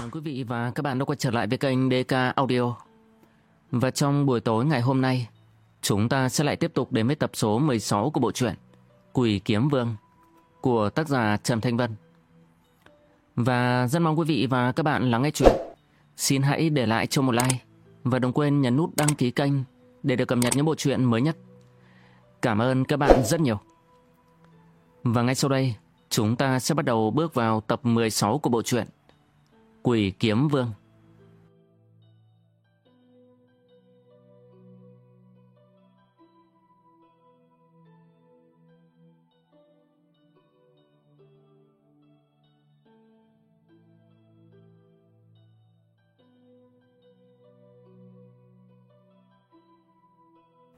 Chào mừng quý vị và các bạn đã quay trở lại với kênh DK Audio. Và trong buổi tối ngày hôm nay, chúng ta sẽ lại tiếp tục đến với tập số 16 của bộ truyện Quỷ Kiếm Vương của tác giả Trầm Thanh Vân. Và rất mong quý vị và các bạn lắng nghe chuyện. Xin hãy để lại cho một like và đừng quên nhấn nút đăng ký kênh để được cập nhật những bộ truyện mới nhất. Cảm ơn các bạn rất nhiều. Và ngay sau đây, chúng ta sẽ bắt đầu bước vào tập 16 của bộ truyện Quỷ Kiếm Vương.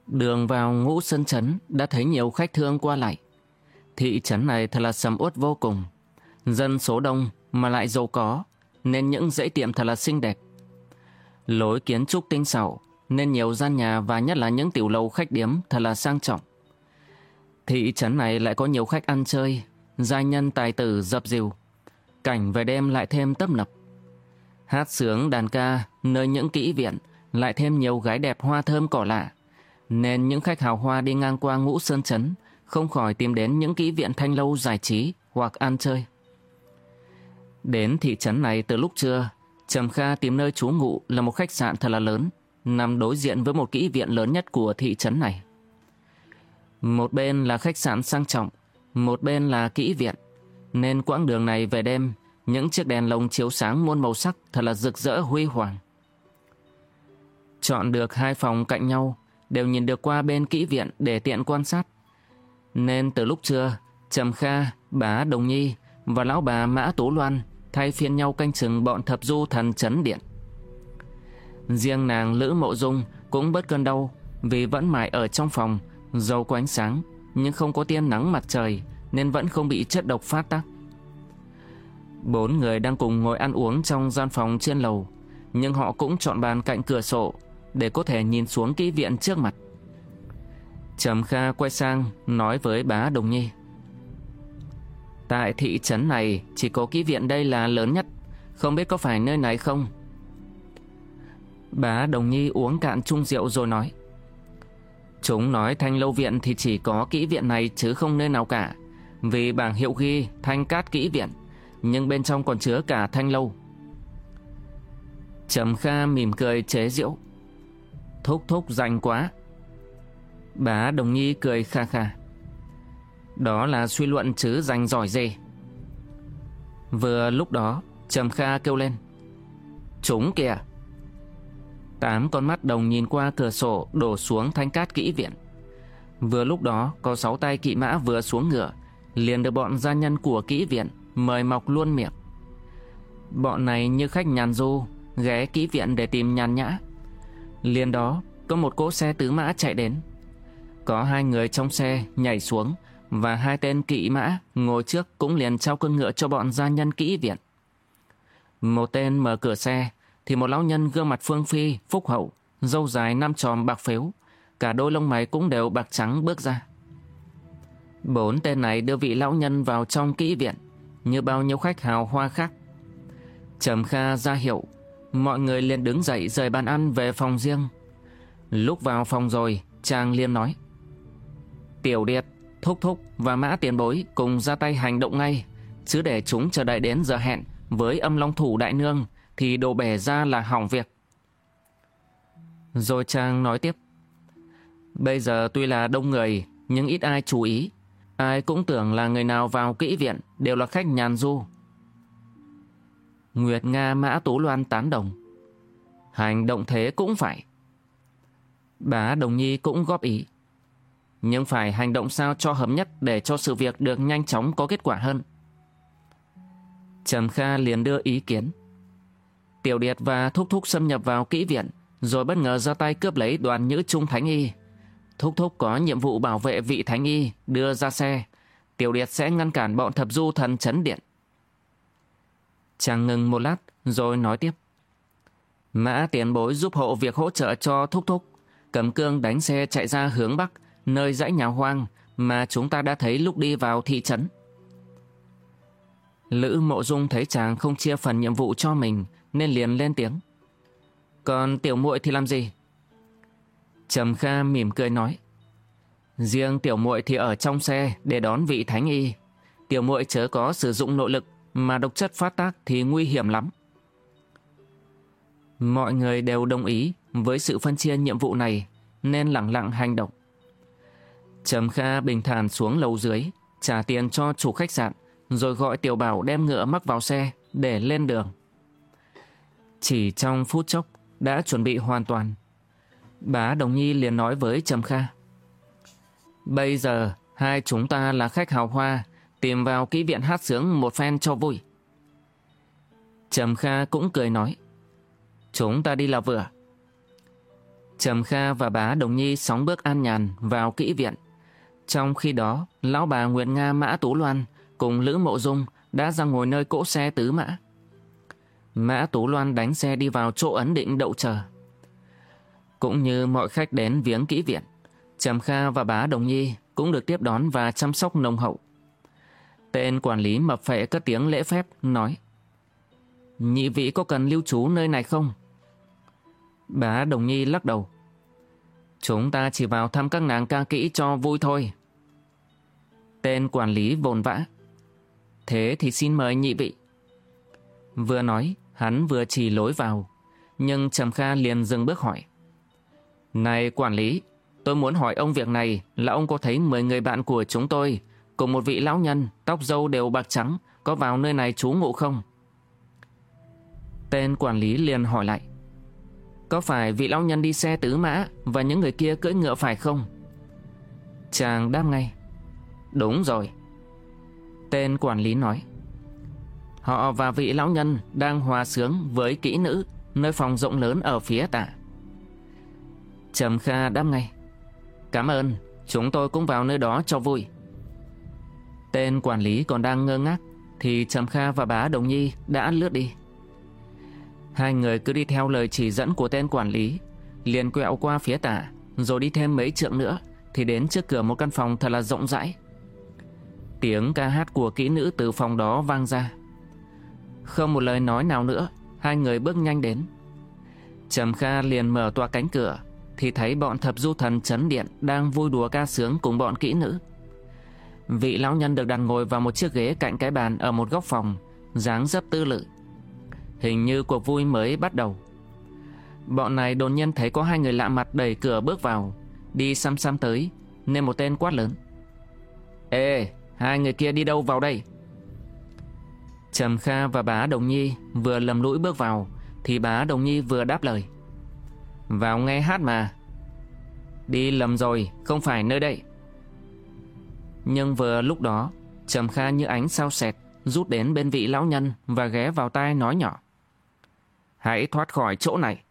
Đường vào ngũ sân chấn đã thấy nhiều khách thương qua lại. Thị trấn này thật là sầm uất vô cùng. Dân số đông mà lại giàu có, nên những dãy tiệm thật là xinh đẹp. Lối kiến trúc tinh xảo, nên nhiều gian nhà và nhất là những tiểu lầu khách điếm thật là sang trọng. Thị trấn này lại có nhiều khách ăn chơi, giai nhân tài tử dập dìu. Cảnh về đêm lại thêm tấp nập. Hát sướng đàn ca, nơi những kỹ viện, lại thêm nhiều gái đẹp hoa thơm cỏ lạ. Nên những khách hào hoa đi ngang qua ngũ sơn chấn không khỏi tìm đến những kỹ viện thanh lâu giải trí hoặc ăn chơi. Đến thị trấn này từ lúc trưa, Trầm Kha tìm nơi trú ngụ là một khách sạn thật là lớn, nằm đối diện với một kỹ viện lớn nhất của thị trấn này. Một bên là khách sạn sang trọng, một bên là kỹ viện, nên quãng đường này về đêm, những chiếc đèn lồng chiếu sáng muôn màu sắc thật là rực rỡ huy hoàng. Chọn được hai phòng cạnh nhau, đều nhìn được qua bên kỹ viện để tiện quan sát. Nên từ lúc trưa, Trầm Kha, bà Đồng Nhi và lão bà Mã Tố Loan thay phiên nhau canh chừng bọn thập du thần chấn điện. Riêng nàng Lữ Mộ Dung cũng bớt cơn đau vì vẫn mãi ở trong phòng, dầu có ánh sáng, nhưng không có tia nắng mặt trời nên vẫn không bị chất độc phát tác. Bốn người đang cùng ngồi ăn uống trong gian phòng trên lầu, nhưng họ cũng chọn bàn cạnh cửa sổ để có thể nhìn xuống kỹ viện trước mặt. Trầm Kha quay sang nói với bá Đồng Nhi. Tại thị trấn này chỉ có kỹ viện đây là lớn nhất, không biết có phải nơi này không? Bá Đồng Nhi uống cạn chung rượu rồi nói. Chúng nói thanh lâu viện thì chỉ có kỹ viện này chứ không nơi nào cả, vì bảng hiệu ghi thanh cát kỹ viện, nhưng bên trong còn chứa cả thanh lâu. Trầm Kha mỉm cười chế giễu. Thúc thúc rành quá. Bá Đồng Nhi cười kha kha. Đó là suy luận chứ dành giỏi gì. Vừa lúc đó, Trầm Kha kêu lên. Chúng kìa. Tám con mắt đồng nhìn qua cửa sổ đổ xuống thanh cát kỹ viện. Vừa lúc đó, có sáu tay kỵ mã vừa xuống ngựa, liền được bọn gia nhân của kỹ viện mời mọc luôn miệng. Bọn này như khách nhàn du, ghé kỹ viện để tìm nhàn nhã. Liền đó, có một cỗ xe tứ mã chạy đến. Có hai người trong xe nhảy xuống và hai tên kỵ mã ngồi trước cũng liền trao cơn ngựa cho bọn gia nhân kỹ viện. Một tên mở cửa xe thì một lão nhân gương mặt phương phi, phúc hậu, dâu dài năm tròm bạc phếu, cả đôi lông mày cũng đều bạc trắng bước ra. Bốn tên này đưa vị lão nhân vào trong kỹ viện, như bao nhiêu khách hào hoa khác. Trầm Kha ra hiệu, mọi người liền đứng dậy rời bàn ăn về phòng riêng. Lúc vào phòng rồi, chàng liền nói. Tiểu Điệt, Thúc Thúc và Mã Tiền Bối cùng ra tay hành động ngay, chứ để chúng chờ đợi đến giờ hẹn với âm long thủ đại nương thì đồ bể ra là hỏng việc. Rồi chàng nói tiếp. Bây giờ tuy là đông người, nhưng ít ai chú ý. Ai cũng tưởng là người nào vào kỹ viện đều là khách nhàn du. Nguyệt Nga Mã Tú Loan tán đồng. Hành động thế cũng phải. Bá Đồng Nhi cũng góp ý. Nhưng phải hành động sao cho hợp nhất để cho sự việc được nhanh chóng có kết quả hơn. Trầm Kha liền đưa ý kiến. Tiểu Điệt và Thúc Thúc xâm nhập vào kỹ viện, rồi bất ngờ ra tay cướp lấy đoàn nhữ trung Thánh Y. Thúc Thúc có nhiệm vụ bảo vệ vị Thánh Y, đưa ra xe. Tiểu Điệt sẽ ngăn cản bọn thập du thần chấn điện. Chàng ngừng một lát, rồi nói tiếp. Mã tiền bối giúp hộ việc hỗ trợ cho Thúc Thúc. Cầm cương đánh xe chạy ra hướng Bắc, nơi dãy nhà hoang mà chúng ta đã thấy lúc đi vào thị trấn. Lữ Mộ Dung thấy chàng không chia phần nhiệm vụ cho mình nên liền lên tiếng. Còn tiểu muội thì làm gì? Trầm Kha mỉm cười nói. Riêng tiểu muội thì ở trong xe để đón vị thánh y. Tiểu muội chớ có sử dụng nội lực mà độc chất phát tác thì nguy hiểm lắm. Mọi người đều đồng ý với sự phân chia nhiệm vụ này nên lặng lặng hành động. Trầm Kha bình thản xuống lầu dưới, trả tiền cho chủ khách sạn, rồi gọi tiểu bảo đem ngựa mắc vào xe để lên đường. Chỉ trong phút chốc đã chuẩn bị hoàn toàn. Bá Đồng Nhi liền nói với Trầm Kha. Bây giờ hai chúng ta là khách hào hoa, tìm vào kỹ viện hát sướng một phen cho vui. Trầm Kha cũng cười nói. Chúng ta đi là vừa. Trầm Kha và bá Đồng Nhi sóng bước an nhàn vào kỹ viện. Trong khi đó, lão bà Nguyệt Nga Mã Tú Loan cùng Lữ Mộ Dung đã ra ngồi nơi cỗ xe tứ mã. Mã Tú Loan đánh xe đi vào chỗ ấn định đậu chờ. Cũng như mọi khách đến viếng kỹ viện, Trầm Kha và bá Đồng Nhi cũng được tiếp đón và chăm sóc nồng hậu. Tên quản lý mập phệ cất tiếng lễ phép, nói Nhị vị có cần lưu trú nơi này không? Bá Đồng Nhi lắc đầu. Chúng ta chỉ vào thăm các nàng ca kỹ cho vui thôi. Tên quản lý vồn vã. Thế thì xin mời nhị vị. Vừa nói, hắn vừa chỉ lối vào. Nhưng Trầm Kha liền dừng bước hỏi. Này quản lý, tôi muốn hỏi ông việc này là ông có thấy 10 người bạn của chúng tôi cùng một vị lão nhân, tóc dâu đều bạc trắng, có vào nơi này trú ngụ không? Tên quản lý liền hỏi lại. Có phải vị lão nhân đi xe tứ mã và những người kia cưỡi ngựa phải không? Chàng đáp ngay. Đúng rồi. Tên quản lý nói. Họ và vị lão nhân đang hòa sướng với kỹ nữ nơi phòng rộng lớn ở phía tả. Trầm Kha đáp ngay. Cảm ơn, chúng tôi cũng vào nơi đó cho vui. Tên quản lý còn đang ngơ ngác thì Trầm Kha và bá Đồng Nhi đã lướt đi. Hai người cứ đi theo lời chỉ dẫn của tên quản lý. Liền quẹo qua phía tả, Rồi đi thêm mấy trượng nữa, Thì đến trước cửa một căn phòng thật là rộng rãi. Tiếng ca hát của kỹ nữ từ phòng đó vang ra. Không một lời nói nào nữa, Hai người bước nhanh đến. Trầm Kha liền mở toa cánh cửa, Thì thấy bọn thập du thần chấn điện Đang vui đùa ca sướng cùng bọn kỹ nữ. Vị lão nhân được đặt ngồi vào một chiếc ghế cạnh cái bàn Ở một góc phòng, dáng dấp tư lự. Hình như cuộc vui mới bắt đầu. Bọn này đột nhiên thấy có hai người lạ mặt đẩy cửa bước vào, Đi xăm xăm tới, Nên một tên quát lớn. Ê, hai người kia đi đâu vào đây? Trầm Kha và bá Đồng Nhi vừa lầm lũi bước vào, Thì bá Đồng Nhi vừa đáp lời. Vào nghe hát mà. Đi lầm rồi, Không phải nơi đây. Nhưng vừa lúc đó, Trầm Kha như ánh sao sẹt Rút đến bên vị lão nhân Và ghé vào tai nói nhỏ. Hãy thoát khỏi chỗ này.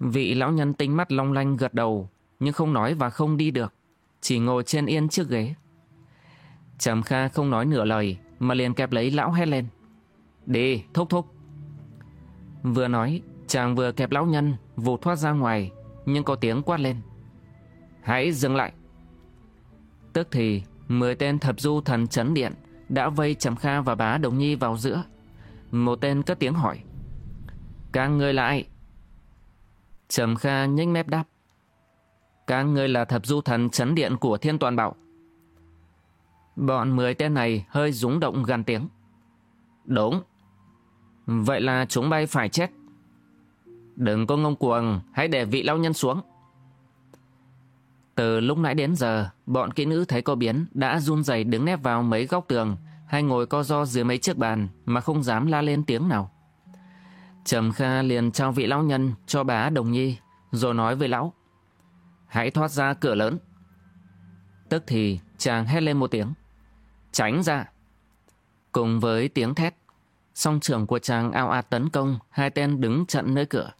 Vị lão nhân tinh mắt long lanh gật đầu, nhưng không nói và không đi được, chỉ ngồi trên yên chiếc ghế. Trầm Kha không nói nửa lời, mà liền kẹp lấy lão hét lên. Đi, thúc thúc. Vừa nói, chàng vừa kẹp lão nhân, vụt thoát ra ngoài, nhưng có tiếng quát lên. Hãy dừng lại. Tức thì, mười tên thập du thần chấn điện đã vây Trầm Kha và bá Đồng Nhi vào giữa. Một tên cất tiếng hỏi. Các ngươi là ai? Trầm Kha nhếch mép đáp. Các ngươi là thập du thần chấn điện của thiên toàn bảo. Bọn mười tên này hơi rúng động gần tiếng. Đúng. Vậy là chúng bay phải chết. Đừng có ngông cuồng, hãy để vị lao nhân xuống. Từ lúc nãy đến giờ, bọn kỹ nữ thấy có biến đã run rẩy đứng nép vào mấy góc tường hay ngồi co do dưới mấy chiếc bàn mà không dám la lên tiếng nào. Trầm Kha liền trao vị lão nhân cho bá Đồng Nhi, rồi nói với lão. Hãy thoát ra cửa lớn. Tức thì chàng hét lên một tiếng. Tránh ra. Cùng với tiếng thét, song trưởng của chàng ao ạt tấn công hai tên đứng chặn nơi cửa.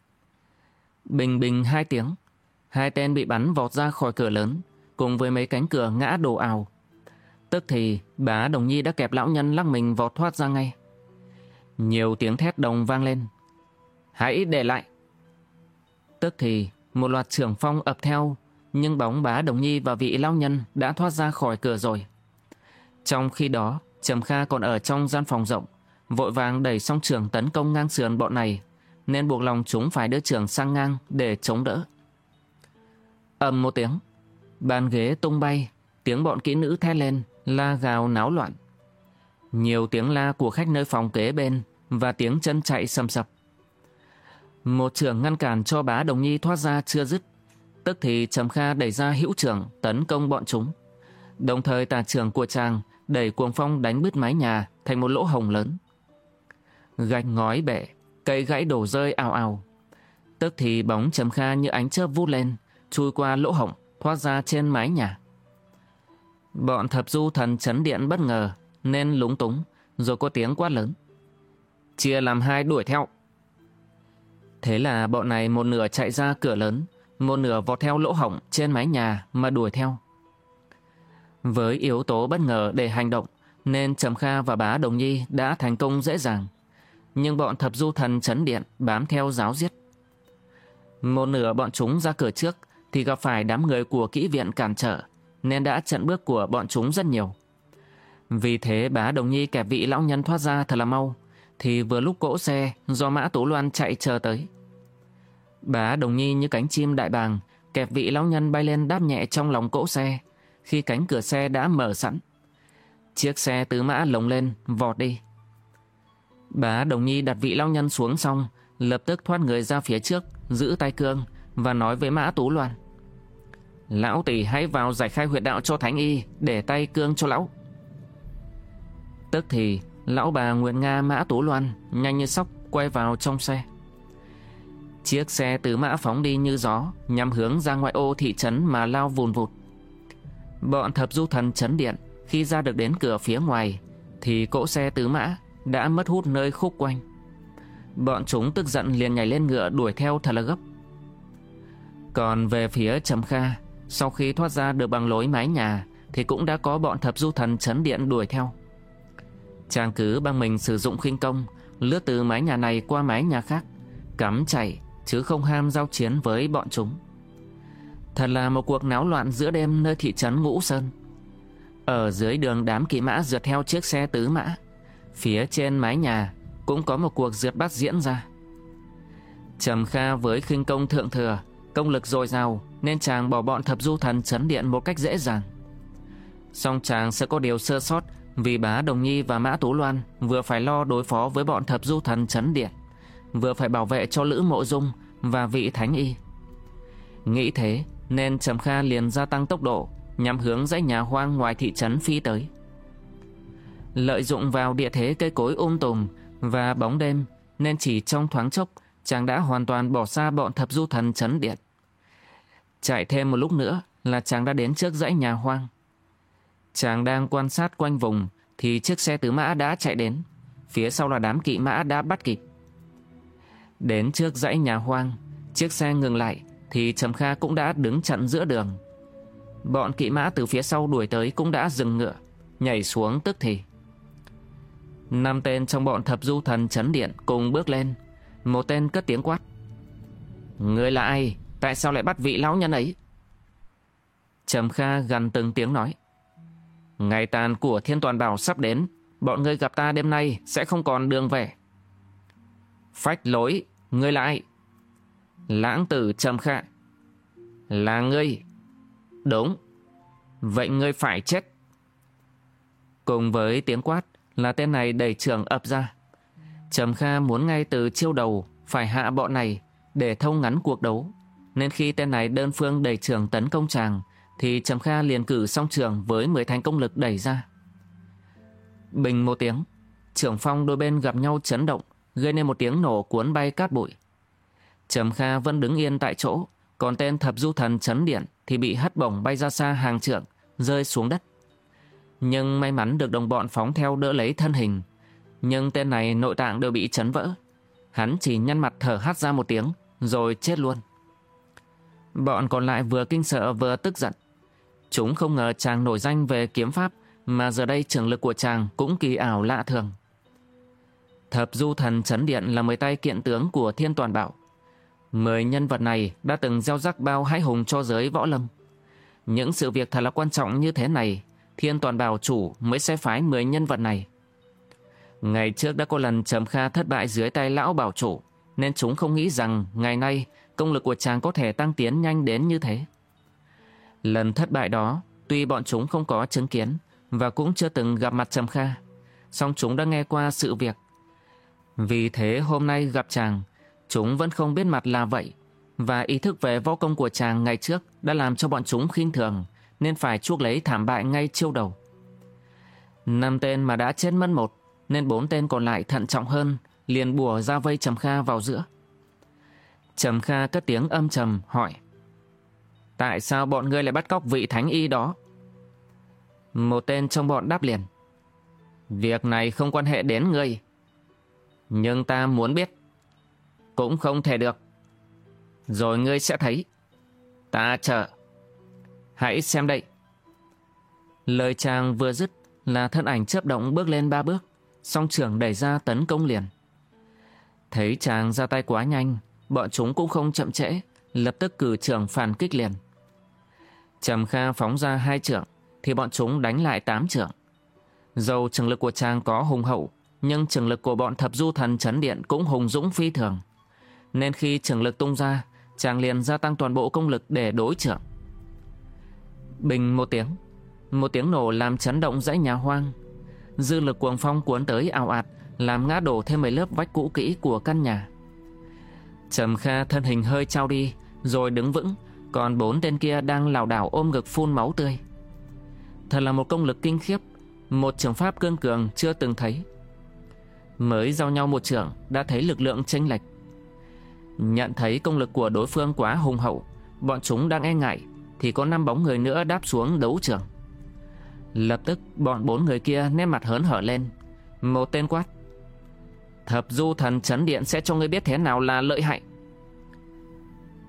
Bình bình hai tiếng, hai tên bị bắn vọt ra khỏi cửa lớn, cùng với mấy cánh cửa ngã đổ ào. Tức thì bá Đồng Nhi đã kẹp lão nhân lắc mình vọt thoát ra ngay. Nhiều tiếng thét đồng vang lên, Hãy để lại. Tức thì một loạt trưởng phong ập theo, nhưng bóng bá Đồng Nhi và vị lao nhân đã thoát ra khỏi cửa rồi. Trong khi đó, Trầm Kha còn ở trong gian phòng rộng, vội vàng đẩy song trường tấn công ngang sườn bọn này, nên buộc lòng chúng phải đưa trường sang ngang để chống đỡ. ầm một tiếng, bàn ghế tung bay, tiếng bọn kỹ nữ thét lên, la gào náo loạn. Nhiều tiếng la của khách nơi phòng kế bên và tiếng chân chạy sầm sập. Một trường ngăn cản cho bá Đồng Nhi thoát ra chưa dứt, tức thì Trầm Kha đẩy ra hữu trưởng tấn công bọn chúng. Đồng thời tà trường của chàng đẩy cuồng phong đánh bứt mái nhà thành một lỗ hồng lớn. Gạch ngói bể, cây gãy đổ rơi ào ào. Tức thì bóng Trầm Kha như ánh chớp vút lên, chui qua lỗ hổng, thoát ra trên mái nhà. Bọn thập du thần chấn điện bất ngờ, nên lúng túng, rồi có tiếng quát lớn. Chia làm hai đuổi theo. Thế là bọn này một nửa chạy ra cửa lớn, một nửa vọt theo lỗ hổng trên mái nhà mà đuổi theo. Với yếu tố bất ngờ để hành động, nên Trầm Kha và bá Đồng Nhi đã thành công dễ dàng. Nhưng bọn thập du thần chấn điện bám theo giáo giết. Một nửa bọn chúng ra cửa trước thì gặp phải đám người của kỹ viện cản trở, nên đã chặn bước của bọn chúng rất nhiều. Vì thế bá Đồng Nhi kẹp vị lão nhân thoát ra thật là mau, thì vừa lúc cỗ xe do Mã Tố Loan chạy chờ tới. Bá Đồng Nhi như cánh chim đại bàng, kẹp vị lão nhân bay lên đáp nhẹ trong lòng cỗ xe, khi cánh cửa xe đã mở sẵn. Chiếc xe tứ mã lồng lên, vọt đi. Bá Đồng Nhi đặt vị lão nhân xuống xong, lập tức thoát người ra phía trước, giữ tay cương và nói với Mã Tú Loan. Lão tỷ hãy vào giải khai huyệt đạo cho Thánh Y, để tay cương cho lão. Tức thì, lão bà Nguyệt Nga Mã Tú Loan nhanh như sóc quay vào trong xe. Chiếc xe tứ mã phóng đi như gió, nhằm hướng ra ngoại ô thị trấn mà lao vùn vụt. Bọn thập du thần chấn điện khi ra được đến cửa phía ngoài thì cỗ xe tứ mã đã mất hút nơi khúc quanh. Bọn chúng tức giận liền nhảy lên ngựa đuổi theo thật là gấp. Còn về phía Trầm Kha, sau khi thoát ra được bằng lối mái nhà thì cũng đã có bọn thập du thần chấn điện đuổi theo. Chàng cứ bằng mình sử dụng khinh công, lướt từ mái nhà này qua mái nhà khác, cắm chạy chứ không ham giao chiến với bọn chúng. Thật là một cuộc náo loạn giữa đêm nơi thị trấn Ngũ Sơn. Ở dưới đường đám kỵ mã rượt theo chiếc xe tứ mã. Phía trên mái nhà cũng có một cuộc rượt bắt diễn ra. Trầm Kha với khinh công thượng thừa, công lực dồi dào nên chàng bỏ bọn thập du thần chấn điện một cách dễ dàng. Song chàng sẽ có điều sơ sót vì bá Đồng Nhi và Mã Tú Loan vừa phải lo đối phó với bọn thập du thần chấn điện, vừa phải bảo vệ cho Lữ Mộ Dung và vị Thánh Y. Nghĩ thế, nên Trầm Kha liền gia tăng tốc độ nhằm hướng dãy nhà hoang ngoài thị trấn phi tới. Lợi dụng vào địa thế cây cối um tùm và bóng đêm nên chỉ trong thoáng chốc chàng đã hoàn toàn bỏ xa bọn thập du thần chấn điện. Chạy thêm một lúc nữa là chàng đã đến trước dãy nhà hoang. Chàng đang quan sát quanh vùng thì chiếc xe tứ mã đã chạy đến. Phía sau là đám kỵ mã đã bắt kịp. Đến trước dãy nhà hoang, chiếc xe ngừng lại thì Trầm Kha cũng đã đứng chặn giữa đường. Bọn kỵ mã từ phía sau đuổi tới cũng đã dừng ngựa, nhảy xuống tức thì. Năm tên trong bọn thập du thần chấn điện cùng bước lên, một tên cất tiếng quát. Người là ai? Tại sao lại bắt vị lão nhân ấy? Trầm Kha gần từng tiếng nói. Ngày tàn của thiên toàn bảo sắp đến, bọn ngươi gặp ta đêm nay sẽ không còn đường về. Phách lối, ngươi là ai? Lãng tử trầm khạ. Là ngươi. Đúng. Vậy ngươi phải chết. Cùng với tiếng quát là tên này đẩy trường ập ra. Trầm Kha muốn ngay từ chiêu đầu phải hạ bọn này để thông ngắn cuộc đấu. Nên khi tên này đơn phương đẩy trường tấn công chàng thì Trầm Kha liền cử song trường với 10 thành công lực đẩy ra. Bình một tiếng, trưởng phong đôi bên gặp nhau chấn động, gây nên một tiếng nổ cuốn bay cát bụi. Trầm Kha vẫn đứng yên tại chỗ, còn tên thập du thần chấn điện thì bị hất bổng bay ra xa hàng trượng, rơi xuống đất. Nhưng may mắn được đồng bọn phóng theo đỡ lấy thân hình. Nhưng tên này nội tạng đều bị chấn vỡ. Hắn chỉ nhăn mặt thở hắt ra một tiếng, rồi chết luôn. Bọn còn lại vừa kinh sợ vừa tức giận. Chúng không ngờ chàng nổi danh về kiếm pháp, mà giờ đây trường lực của chàng cũng kỳ ảo lạ thường. Thập du thần chấn điện là mười tay kiện tướng của thiên toàn bảo. Mười nhân vật này đã từng gieo rắc bao hãi hùng cho giới võ lâm. Những sự việc thật là quan trọng như thế này Thiên Toàn Bảo chủ mới sẽ phái 10 nhân vật này. Ngày trước đã có lần Trầm Kha thất bại dưới tay lão bảo chủ, nên chúng không nghĩ rằng ngày nay công lực của chàng có thể tăng tiến nhanh đến như thế. Lần thất bại đó, tuy bọn chúng không có chứng kiến và cũng chưa từng gặp mặt Trầm Kha, song chúng đã nghe qua sự việc. Vì thế hôm nay gặp chàng, chúng vẫn không biết mặt là vậy, và ý thức về võ công của chàng ngày trước đã làm cho bọn chúng khinh thường, nên phải chuốc lấy thảm bại ngay chiêu đầu. Năm tên mà đã chết mất một, nên bốn tên còn lại thận trọng hơn, liền bùa ra vây Trầm Kha vào giữa. Trầm Kha cất tiếng âm trầm hỏi. Tại sao bọn ngươi lại bắt cóc vị thánh y đó? Một tên trong bọn đáp liền. Việc này không quan hệ đến ngươi. Nhưng ta muốn biết. Cũng không thể được. Rồi ngươi sẽ thấy. Ta chờ. Hãy xem đây. Lời chàng vừa dứt là thân ảnh chớp động bước lên ba bước, song trưởng đẩy ra tấn công liền. Thấy chàng ra tay quá nhanh, bọn chúng cũng không chậm trễ, lập tức cử trưởng phản kích liền. Trầm Kha phóng ra hai trưởng, thì bọn chúng đánh lại tám trưởng. Dầu trường lực của chàng có hùng hậu, nhưng trường lực của bọn thập du thần chấn điện cũng hùng dũng phi thường. Nên khi trường lực tung ra, chàng liền gia tăng toàn bộ công lực để đối trưởng. Bình một tiếng, một tiếng nổ làm chấn động dãy nhà hoang. Dư lực cuồng phong cuốn tới ảo ạt, làm ngã đổ thêm mấy lớp vách cũ kỹ của căn nhà. Trầm Kha thân hình hơi trao đi, rồi đứng vững, còn bốn tên kia đang lảo đảo ôm ngực phun máu tươi. Thật là một công lực kinh khiếp, một trường pháp cương cường chưa từng thấy. Mới giao nhau một trường đã thấy lực lượng chênh lệch. Nhận thấy công lực của đối phương quá hùng hậu, bọn chúng đang e ngại, thì có năm bóng người nữa đáp xuống đấu trường. Lập tức bọn bốn người kia nét mặt hớn hở lên. Một tên quát. Thập du thần chấn điện sẽ cho ngươi biết thế nào là lợi hại.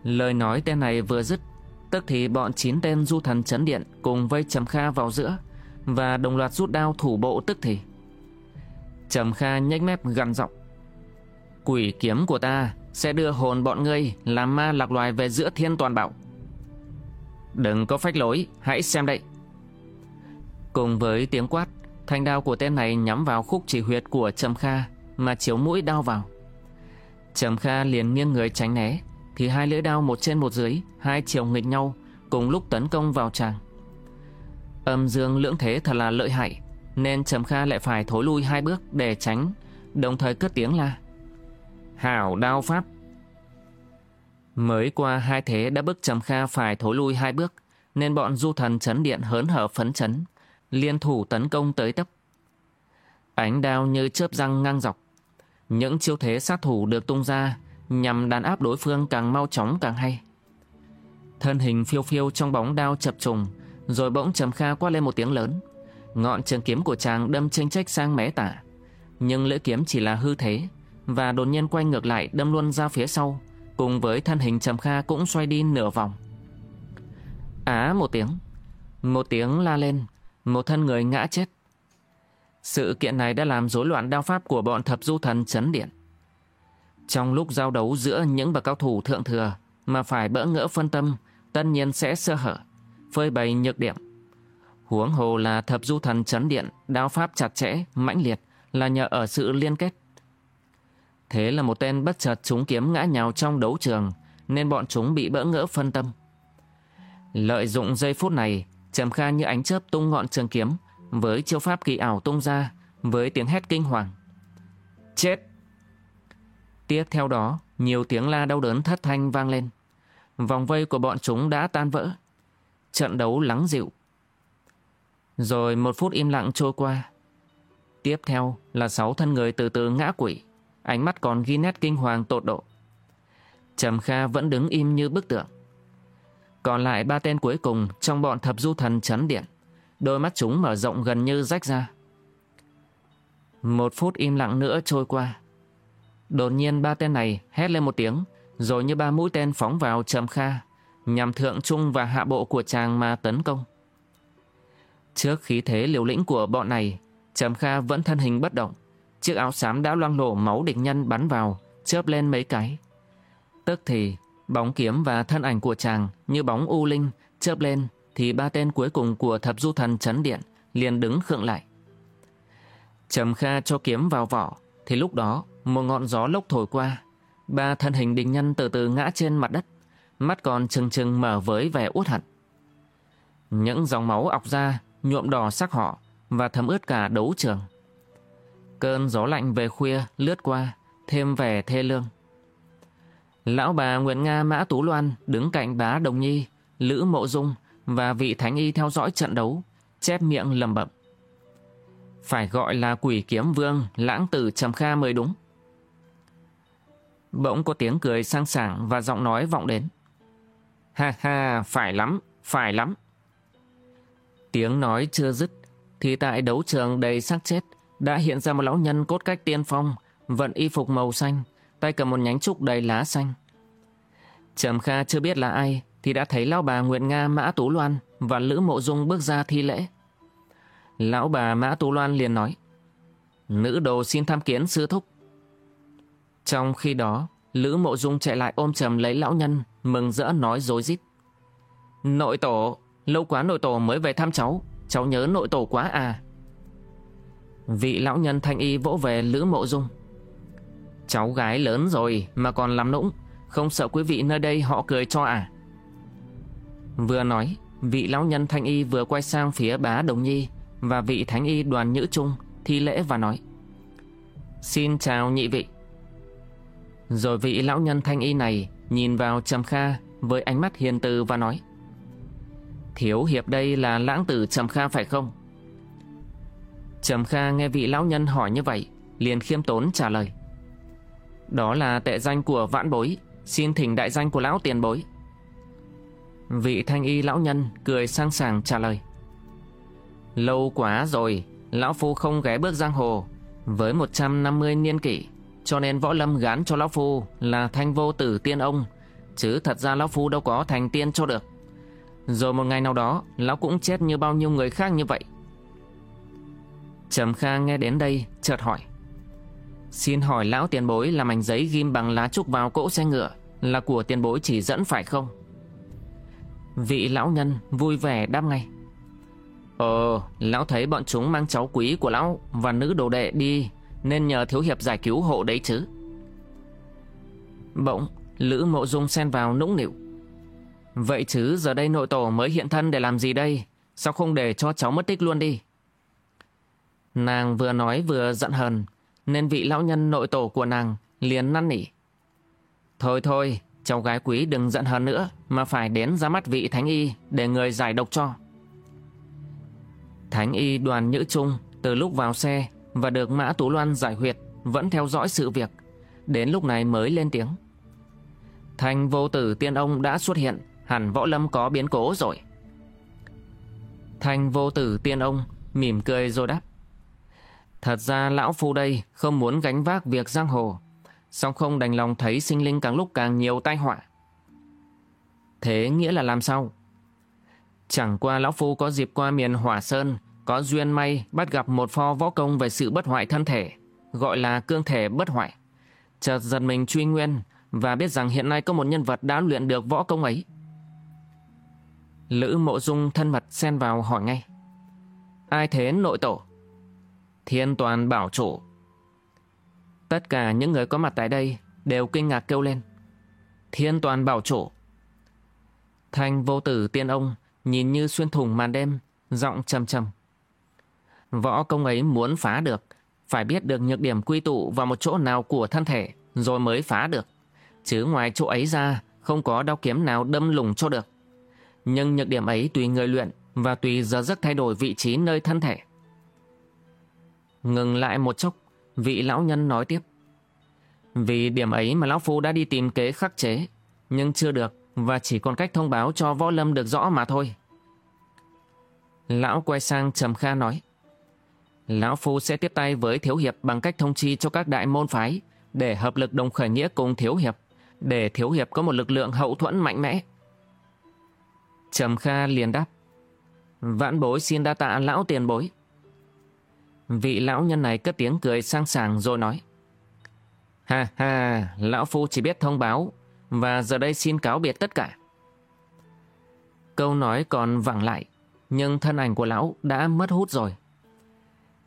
Lời nói tên này vừa dứt, tức thì bọn chín tên du thần chấn điện cùng vây Trầm Kha vào giữa và đồng loạt rút đao thủ bộ tức thì. Trầm Kha nhếch mép gằn giọng. Quỷ kiếm của ta sẽ đưa hồn bọn ngươi làm ma lạc loài về giữa thiên toàn bảo. Đừng có phách lối, hãy xem đây. Cùng với tiếng quát, thanh đao của tên này nhắm vào khúc chỉ huyệt của Trầm Kha mà chiếu mũi đao vào. Trầm Kha liền nghiêng người tránh né, thì hai lưỡi đao một trên một dưới, hai chiều nghịch nhau, cùng lúc tấn công vào chàng. Âm dương lưỡng thế thật là lợi hại, nên Trầm Kha lại phải thối lui hai bước để tránh, đồng thời cất tiếng la. Hảo đao pháp! Mới qua hai thế đã bức Trầm Kha phải thối lui hai bước, nên bọn du thần chấn điện hớn hở phấn chấn, liên thủ tấn công tới tấp. Ánh đao như chớp răng ngang dọc. Những chiêu thế sát thủ được tung ra nhằm đàn áp đối phương càng mau chóng càng hay. Thân hình phiêu phiêu trong bóng đao chập trùng, rồi bỗng trầm kha quát lên một tiếng lớn. Ngọn trường kiếm của chàng đâm chênh trách sang mé tả, nhưng lưỡi kiếm chỉ là hư thế, và đột nhiên quay ngược lại đâm luôn ra phía sau, cùng với thân hình trầm kha cũng xoay đi nửa vòng. Á một tiếng, một tiếng la lên, một thân người ngã chết. Sự kiện này đã làm rối loạn đao pháp của bọn thập du thần chấn điện. Trong lúc giao đấu giữa những bậc cao thủ thượng thừa mà phải bỡ ngỡ phân tâm, tất nhiên sẽ sơ hở, phơi bày nhược điểm. Huống hồ là thập du thần chấn điện, đao pháp chặt chẽ, mãnh liệt là nhờ ở sự liên kết. Thế là một tên bất chợt chúng kiếm ngã nhào trong đấu trường, nên bọn chúng bị bỡ ngỡ phân tâm. Lợi dụng giây phút này, Trầm Kha như ánh chớp tung ngọn trường kiếm, với chiêu pháp kỳ ảo tung ra, với tiếng hét kinh hoàng. Chết! Tiếp theo đó, nhiều tiếng la đau đớn thất thanh vang lên. Vòng vây của bọn chúng đã tan vỡ. Trận đấu lắng dịu. Rồi một phút im lặng trôi qua. Tiếp theo là sáu thân người từ từ ngã quỷ, ánh mắt còn ghi nét kinh hoàng tột độ. Trầm Kha vẫn đứng im như bức tượng. Còn lại ba tên cuối cùng trong bọn thập du thần chấn điện. Đôi mắt chúng mở rộng gần như rách ra. Một phút im lặng nữa trôi qua. Đột nhiên ba tên này hét lên một tiếng, rồi như ba mũi tên phóng vào Trầm Kha, nhằm thượng trung và hạ bộ của chàng mà tấn công. Trước khí thế liều lĩnh của bọn này, Trầm Kha vẫn thân hình bất động. Chiếc áo xám đã loang lổ máu địch nhân bắn vào, chớp lên mấy cái. Tức thì, bóng kiếm và thân ảnh của chàng như bóng u linh chớp lên thì ba tên cuối cùng của thập du thần chấn điện liền đứng khựng lại. Trầm Kha cho kiếm vào vỏ, thì lúc đó một ngọn gió lốc thổi qua, ba thân hình đình nhân từ từ ngã trên mặt đất, mắt còn trừng trừng mở với vẻ uất hận. Những dòng máu ọc ra, nhuộm đỏ sắc họ và thấm ướt cả đấu trường. Cơn gió lạnh về khuya lướt qua, thêm vẻ thê lương. Lão bà Nguyễn Nga Mã Tú Loan đứng cạnh bá Đồng Nhi, Lữ Mộ Dung và vị Thánh Y theo dõi trận đấu, chép miệng lầm bẩm. Phải gọi là quỷ kiếm vương lãng tử Trầm Kha mới đúng. Bỗng có tiếng cười sang sảng và giọng nói vọng đến. Ha ha, phải lắm, phải lắm. Tiếng nói chưa dứt, thì tại đấu trường đầy xác chết đã hiện ra một lão nhân cốt cách tiên phong, vận y phục màu xanh, tay cầm một nhánh trúc đầy lá xanh. Trầm Kha chưa biết là ai, thì đã thấy lão bà nguyệt Nga Mã Tú Loan và Lữ Mộ Dung bước ra thi lễ. Lão bà Mã Tú Loan liền nói, Nữ đồ xin tham kiến sư thúc. Trong khi đó, Lữ Mộ Dung chạy lại ôm trầm lấy lão nhân, mừng rỡ nói dối rít Nội tổ, lâu quá nội tổ mới về thăm cháu, cháu nhớ nội tổ quá à. Vị lão nhân thanh y vỗ về Lữ Mộ Dung. Cháu gái lớn rồi mà còn làm nũng, không sợ quý vị nơi đây họ cười cho à. Vừa nói, vị lão nhân thanh y vừa quay sang phía bá Đồng Nhi và vị thánh y đoàn nhữ trung thi lễ và nói Xin chào nhị vị. Rồi vị lão nhân thanh y này nhìn vào Trầm Kha với ánh mắt hiền từ và nói, Thiếu hiệp đây là lãng tử Trầm Kha phải không? Trầm Kha nghe vị lão nhân hỏi như vậy, liền khiêm tốn trả lời, Đó là tệ danh của vãn bối, Xin thỉnh đại danh của lão tiền bối Vị thanh y lão nhân cười sang sàng trả lời, Lâu quá rồi, Lão Phu không ghé bước giang hồ, Với 150 niên kỷ cho nên võ lâm gán cho Lão Phu là thanh vô tử tiên ông Chứ thật ra Lão Phu đâu có thành tiên cho được. Rồi một ngày nào đó Lão cũng chết như bao nhiêu người khác như vậy. Trầm Kha nghe đến đây chợt hỏi. Xin hỏi lão tiền bối là mảnh giấy ghim bằng lá trúc vào cỗ xe ngựa Là của tiền bối chỉ dẫn phải không? Vị lão nhân vui vẻ đáp ngay. Ờ, lão thấy bọn chúng mang cháu quý của lão và nữ đồ đệ đi nên nhờ thiếu hiệp giải cứu hộ đấy chứ. Bỗng, Lữ mộ dung xen vào nũng nịu. Vậy chứ, giờ đây nội tổ mới hiện thân để làm gì đây? Sao không để cho cháu mất tích luôn đi? Nàng vừa nói vừa giận hờn, Nên vị lão nhân nội tổ của nàng liền năn nỉ. Thôi thôi, Cháu gái quý đừng giận hờn nữa, Mà phải đến ra mắt vị thánh y Để người giải độc cho. Thánh y đoàn nhữ trung Từ lúc vào xe và được Mã Tú Loan giải huyệt vẫn theo dõi sự việc, đến lúc này mới lên tiếng. Thành vô tử tiên ông đã xuất hiện, hẳn võ lâm có biến cố rồi. Thành vô tử tiên ông mỉm cười rồi đáp. Thật ra lão phu đây không muốn gánh vác việc giang hồ, song không đành lòng thấy sinh linh càng lúc càng nhiều tai họa. Thế nghĩa là làm sao? Chẳng qua lão phu có dịp qua miền Hỏa Sơn có duyên may bắt gặp một pho võ công về sự bất hoại thân thể, gọi là cương thể bất hoại. Chợt giật mình truy nguyên và biết rằng hiện nay có một nhân vật đã luyện được võ công ấy. Lữ mộ dung thân mật xen vào hỏi ngay. Ai thế nội tổ? Thiên toàn bảo chủ. Tất cả những người có mặt tại đây đều kinh ngạc kêu lên. Thiên toàn bảo chủ. Thanh vô tử tiên ông nhìn như xuyên thủng màn đêm, giọng trầm trầm. Võ công ấy muốn phá được, phải biết được nhược điểm quy tụ vào một chỗ nào của thân thể, rồi mới phá được. Chứ ngoài chỗ ấy ra, không có đao kiếm nào đâm lùng cho được. Nhưng nhược điểm ấy tùy người luyện và tùy giờ giấc thay đổi vị trí nơi thân thể. Ngừng lại một chốc, vị lão nhân nói tiếp. Vì điểm ấy mà lão phu đã đi tìm kế khắc chế, nhưng chưa được và chỉ còn cách thông báo cho võ lâm được rõ mà thôi. Lão quay sang Trầm Kha nói. Lão Phu sẽ tiếp tay với Thiếu Hiệp bằng cách thông chi cho các đại môn phái để hợp lực đồng khởi nghĩa cùng Thiếu Hiệp, để Thiếu Hiệp có một lực lượng hậu thuẫn mạnh mẽ. Trầm Kha liền đáp, Vãn bối xin đa tạ lão tiền bối. Vị lão nhân này cất tiếng cười sang sàng rồi nói, Ha ha, lão Phu chỉ biết thông báo, và giờ đây xin cáo biệt tất cả. Câu nói còn vẳng lại, nhưng thân ảnh của lão đã mất hút rồi.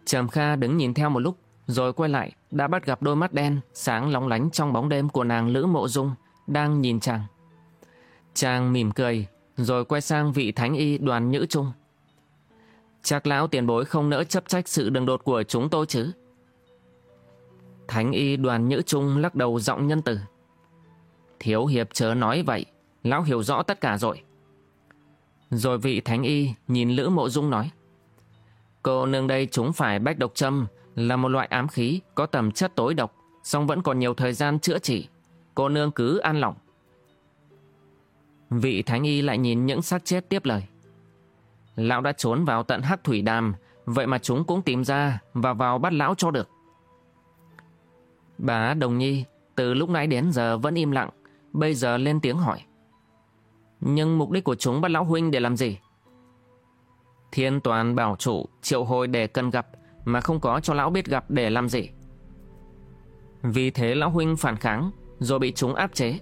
Trầm Kha đứng nhìn theo một lúc, rồi quay lại, đã bắt gặp đôi mắt đen, sáng lóng lánh trong bóng đêm của nàng Lữ Mộ Dung, đang nhìn chàng. Chàng mỉm cười, rồi quay sang vị thánh y đoàn nhữ trung. Chắc lão tiền bối không nỡ chấp trách sự đường đột của chúng tôi chứ. Thánh y đoàn nhữ trung lắc đầu giọng nhân từ. Thiếu hiệp chớ nói vậy, lão hiểu rõ tất cả rồi. Rồi vị thánh y nhìn Lữ Mộ Dung nói. Cô nương đây chúng phải bách độc châm là một loại ám khí có tầm chất tối độc, song vẫn còn nhiều thời gian chữa trị. Cô nương cứ an lòng. Vị thánh y lại nhìn những xác chết tiếp lời. Lão đã trốn vào tận hắc thủy đàm, vậy mà chúng cũng tìm ra và vào bắt lão cho được. Bà Đồng Nhi từ lúc nãy đến giờ vẫn im lặng, bây giờ lên tiếng hỏi. Nhưng mục đích của chúng bắt lão huynh để làm gì? Thiên toàn bảo chủ triệu hồi để cần gặp, mà không có cho lão biết gặp để làm gì. Vì thế lão huynh phản kháng, rồi bị chúng áp chế.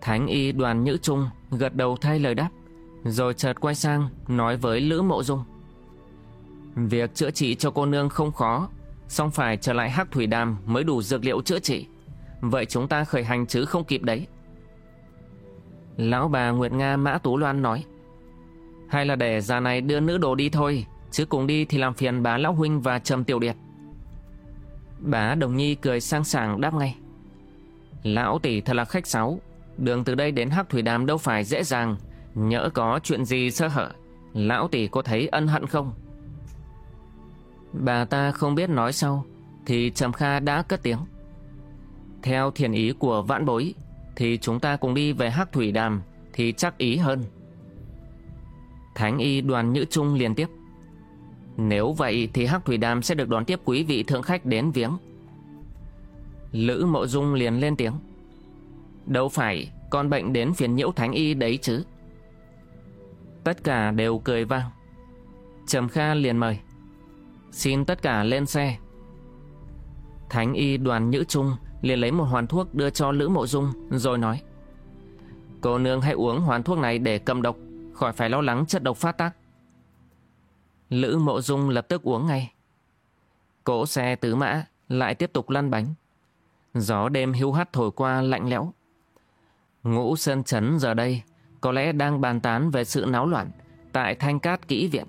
Thánh y đoàn nhữ trung gật đầu thay lời đáp, rồi chợt quay sang nói với Lữ Mộ Dung. Việc chữa trị cho cô nương không khó, song phải trở lại hắc thủy đàm mới đủ dược liệu chữa trị. Vậy chúng ta khởi hành chứ không kịp đấy. Lão bà Nguyệt Nga Mã Tú Loan nói hay là để già này đưa nữ đồ đi thôi, Chứ cùng đi thì làm phiền bá Lão Huynh và Trầm Tiểu Điệt Bá Đồng Nhi cười sang sảng đáp ngay. Lão tỷ thật là khách sáo, Đường từ đây đến Hắc Thủy Đàm đâu phải dễ dàng, Nhỡ có chuyện gì sơ hở, Lão tỷ có thấy ân hận không? Bà ta không biết nói sau, Thì Trầm Kha đã cất tiếng. Theo thiền ý của vãn bối, thì chúng ta cùng đi về Hắc Thủy Đàm thì chắc ý hơn. Thánh y đoàn Nhữ Trung liền tiếp. Nếu vậy thì Hắc Thủy Đàm sẽ được đón tiếp quý vị thượng khách đến viếng. Lữ Mộ Dung liền lên tiếng. Đâu phải, con bệnh đến phiền nhiễu Thánh y đấy chứ. Tất cả đều cười vang. Trầm Kha liền mời. Xin tất cả lên xe. Thánh y đoàn Nhữ Trung liền lấy một hoàn thuốc đưa cho Lữ Mộ Dung rồi nói Cô nương hãy uống hoàn thuốc này để cầm độc Khỏi phải lo lắng chất độc phát tác. Lữ Mộ Dung lập tức uống ngay. Cỗ xe tứ mã lại tiếp tục lăn bánh. Gió đêm hưu hắt thổi qua lạnh lẽo. Ngũ Sơn Trấn giờ đây Có lẽ đang bàn tán về sự náo loạn Tại Thanh Cát Kỹ Viện.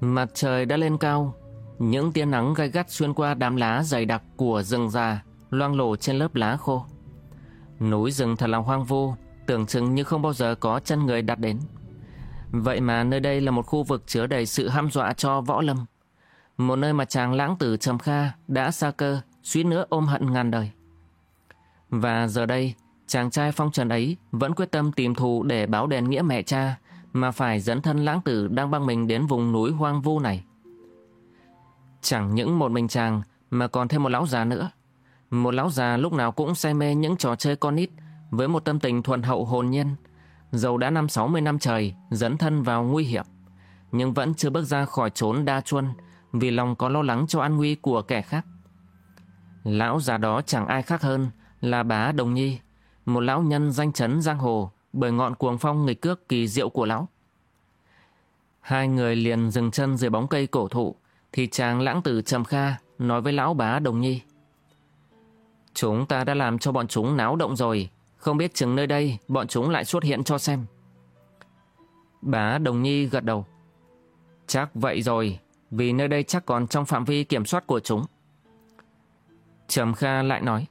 Mặt trời đã lên cao những tia nắng gai gắt xuyên qua đám lá dày đặc của rừng già, loang lổ trên lớp lá khô. Núi rừng thật là hoang vu, tưởng chừng như không bao giờ có chân người đặt đến. Vậy mà nơi đây là một khu vực chứa đầy sự hăm dọa cho võ lâm. Một nơi mà chàng lãng tử Trầm Kha đã xa cơ, suýt nữa ôm hận ngàn đời. Và giờ đây, chàng trai phong trần ấy vẫn quyết tâm tìm thù để báo đền nghĩa mẹ cha, mà phải dẫn thân lãng tử đang băng mình đến vùng núi hoang vu này. Chẳng những một mình chàng mà còn thêm một lão già nữa. Một lão già lúc nào cũng say mê những trò chơi con nít với một tâm tình thuần hậu hồn nhiên. Dầu đã năm 60 năm trời dẫn thân vào nguy hiểm nhưng vẫn chưa bước ra khỏi trốn đa chuân vì lòng có lo lắng cho an nguy của kẻ khác. Lão già đó chẳng ai khác hơn là bá Đồng Nhi, một lão nhân danh chấn giang hồ bởi ngọn cuồng phong nghịch cước kỳ diệu của lão. Hai người liền dừng chân dưới bóng cây cổ thụ, thì chàng lãng tử Trầm Kha nói với lão bá Đồng Nhi. Chúng ta đã làm cho bọn chúng náo động rồi, không biết chừng nơi đây bọn chúng lại xuất hiện cho xem. Bá Đồng Nhi gật đầu. Chắc vậy rồi, vì nơi đây chắc còn trong phạm vi kiểm soát của chúng. Trầm Kha lại nói.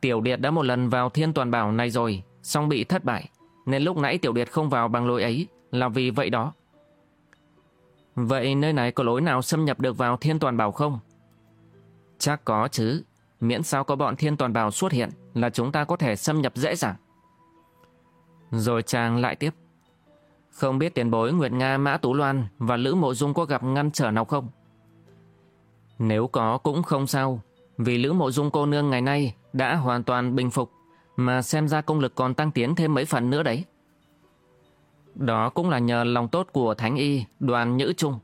Tiểu Điệt đã một lần vào thiên toàn bảo này rồi, song bị thất bại, nên lúc nãy Tiểu Điệt không vào bằng lối ấy là vì vậy đó. Vậy nơi này có lối nào xâm nhập được vào thiên toàn bảo không? Chắc có chứ. Miễn sao có bọn thiên toàn bào xuất hiện là chúng ta có thể xâm nhập dễ dàng. Rồi chàng lại tiếp. Không biết tiền bối Nguyệt Nga Mã Tú Loan và Lữ Mộ Dung có gặp ngăn trở nào không? Nếu có cũng không sao, vì Lữ Mộ Dung cô nương ngày nay đã hoàn toàn bình phục, mà xem ra công lực còn tăng tiến thêm mấy phần nữa đấy. Đó cũng là nhờ lòng tốt của Thánh Y, đoàn Nhữ Trung.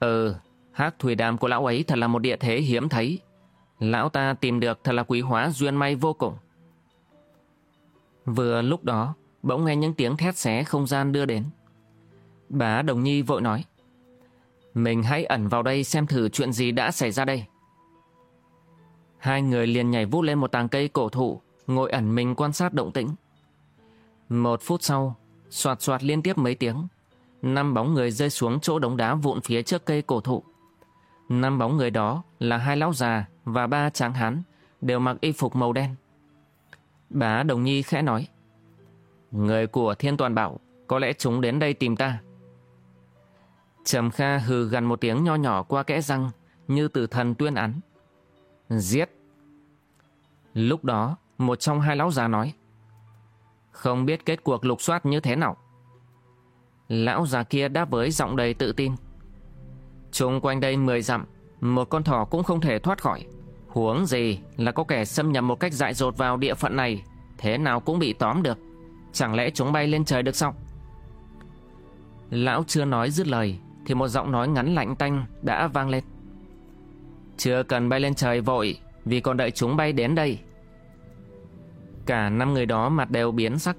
Ừ, hát thủy đàm của lão ấy thật là một địa thế hiếm thấy. Lão ta tìm được thật là quý hóa duyên may vô cùng. Vừa lúc đó, bỗng nghe những tiếng thét xé không gian đưa đến. Bá Đồng Nhi vội nói. Mình hãy ẩn vào đây xem thử chuyện gì đã xảy ra đây. Hai người liền nhảy vút lên một tàng cây cổ thụ, ngồi ẩn mình quan sát động tĩnh. Một phút sau, soạt soạt liên tiếp mấy tiếng, năm bóng người rơi xuống chỗ đống đá vụn phía trước cây cổ thụ. Năm bóng người đó là hai lão già và ba tráng hán, đều mặc y phục màu đen. Bá Đồng Nhi khẽ nói, Người của Thiên Toàn bảo, có lẽ chúng đến đây tìm ta. Trầm Kha hừ gần một tiếng nho nhỏ qua kẽ răng, như từ thần tuyên án. Giết! Lúc đó, một trong hai lão già nói, Không biết kết cuộc lục soát như thế nào. Lão già kia đáp với giọng đầy tự tin. Trung quanh đây mười dặm, một con thỏ cũng không thể thoát khỏi. Huống gì là có kẻ xâm nhập một cách dại dột vào địa phận này, thế nào cũng bị tóm được. Chẳng lẽ chúng bay lên trời được sao? Lão chưa nói dứt lời, thì một giọng nói ngắn lạnh tanh đã vang lên. Chưa cần bay lên trời vội, vì còn đợi chúng bay đến đây. Cả năm người đó mặt đều biến sắc.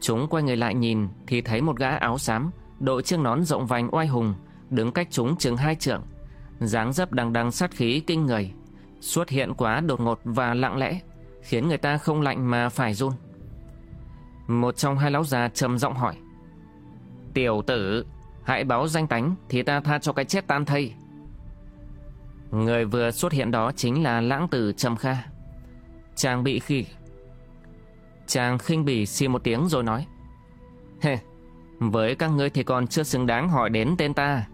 Chúng quay người lại nhìn thì thấy một gã áo xám, đội chiếc nón rộng vành oai hùng, đứng cách chúng chừng hai trượng. dáng dấp đằng đằng sát khí kinh người, xuất hiện quá đột ngột và lặng lẽ, khiến người ta không lạnh mà phải run. Một trong hai lão già trầm giọng hỏi. Tiểu tử, hãy báo danh tánh thì ta tha cho cái chết tan thây. Người vừa xuất hiện đó chính là lãng tử Trầm Kha. Chàng bị khi... Chàng khinh bỉ xì một tiếng rồi nói. Hê, với các ngươi thì còn chưa xứng đáng hỏi đến tên ta.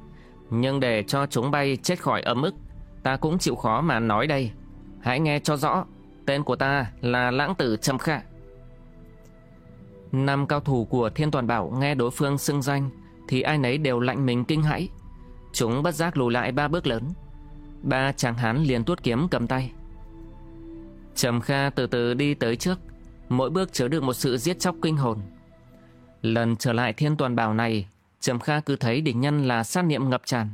Nhưng để cho chúng bay chết khỏi ấm ức, ta cũng chịu khó mà nói đây. Hãy nghe cho rõ, tên của ta là lãng tử Trầm Kha. Năm cao thủ của Thiên Toàn Bảo nghe đối phương xưng danh thì ai nấy đều lạnh mình kinh hãi. Chúng bất giác lùi lại ba bước lớn. Ba chàng hán liền tuốt kiếm cầm tay. Trầm Kha từ từ đi tới trước, mỗi bước chứa được một sự giết chóc kinh hồn. Lần trở lại Thiên Toàn Bảo này, Trầm Kha cứ thấy địch nhân là sát niệm ngập tràn.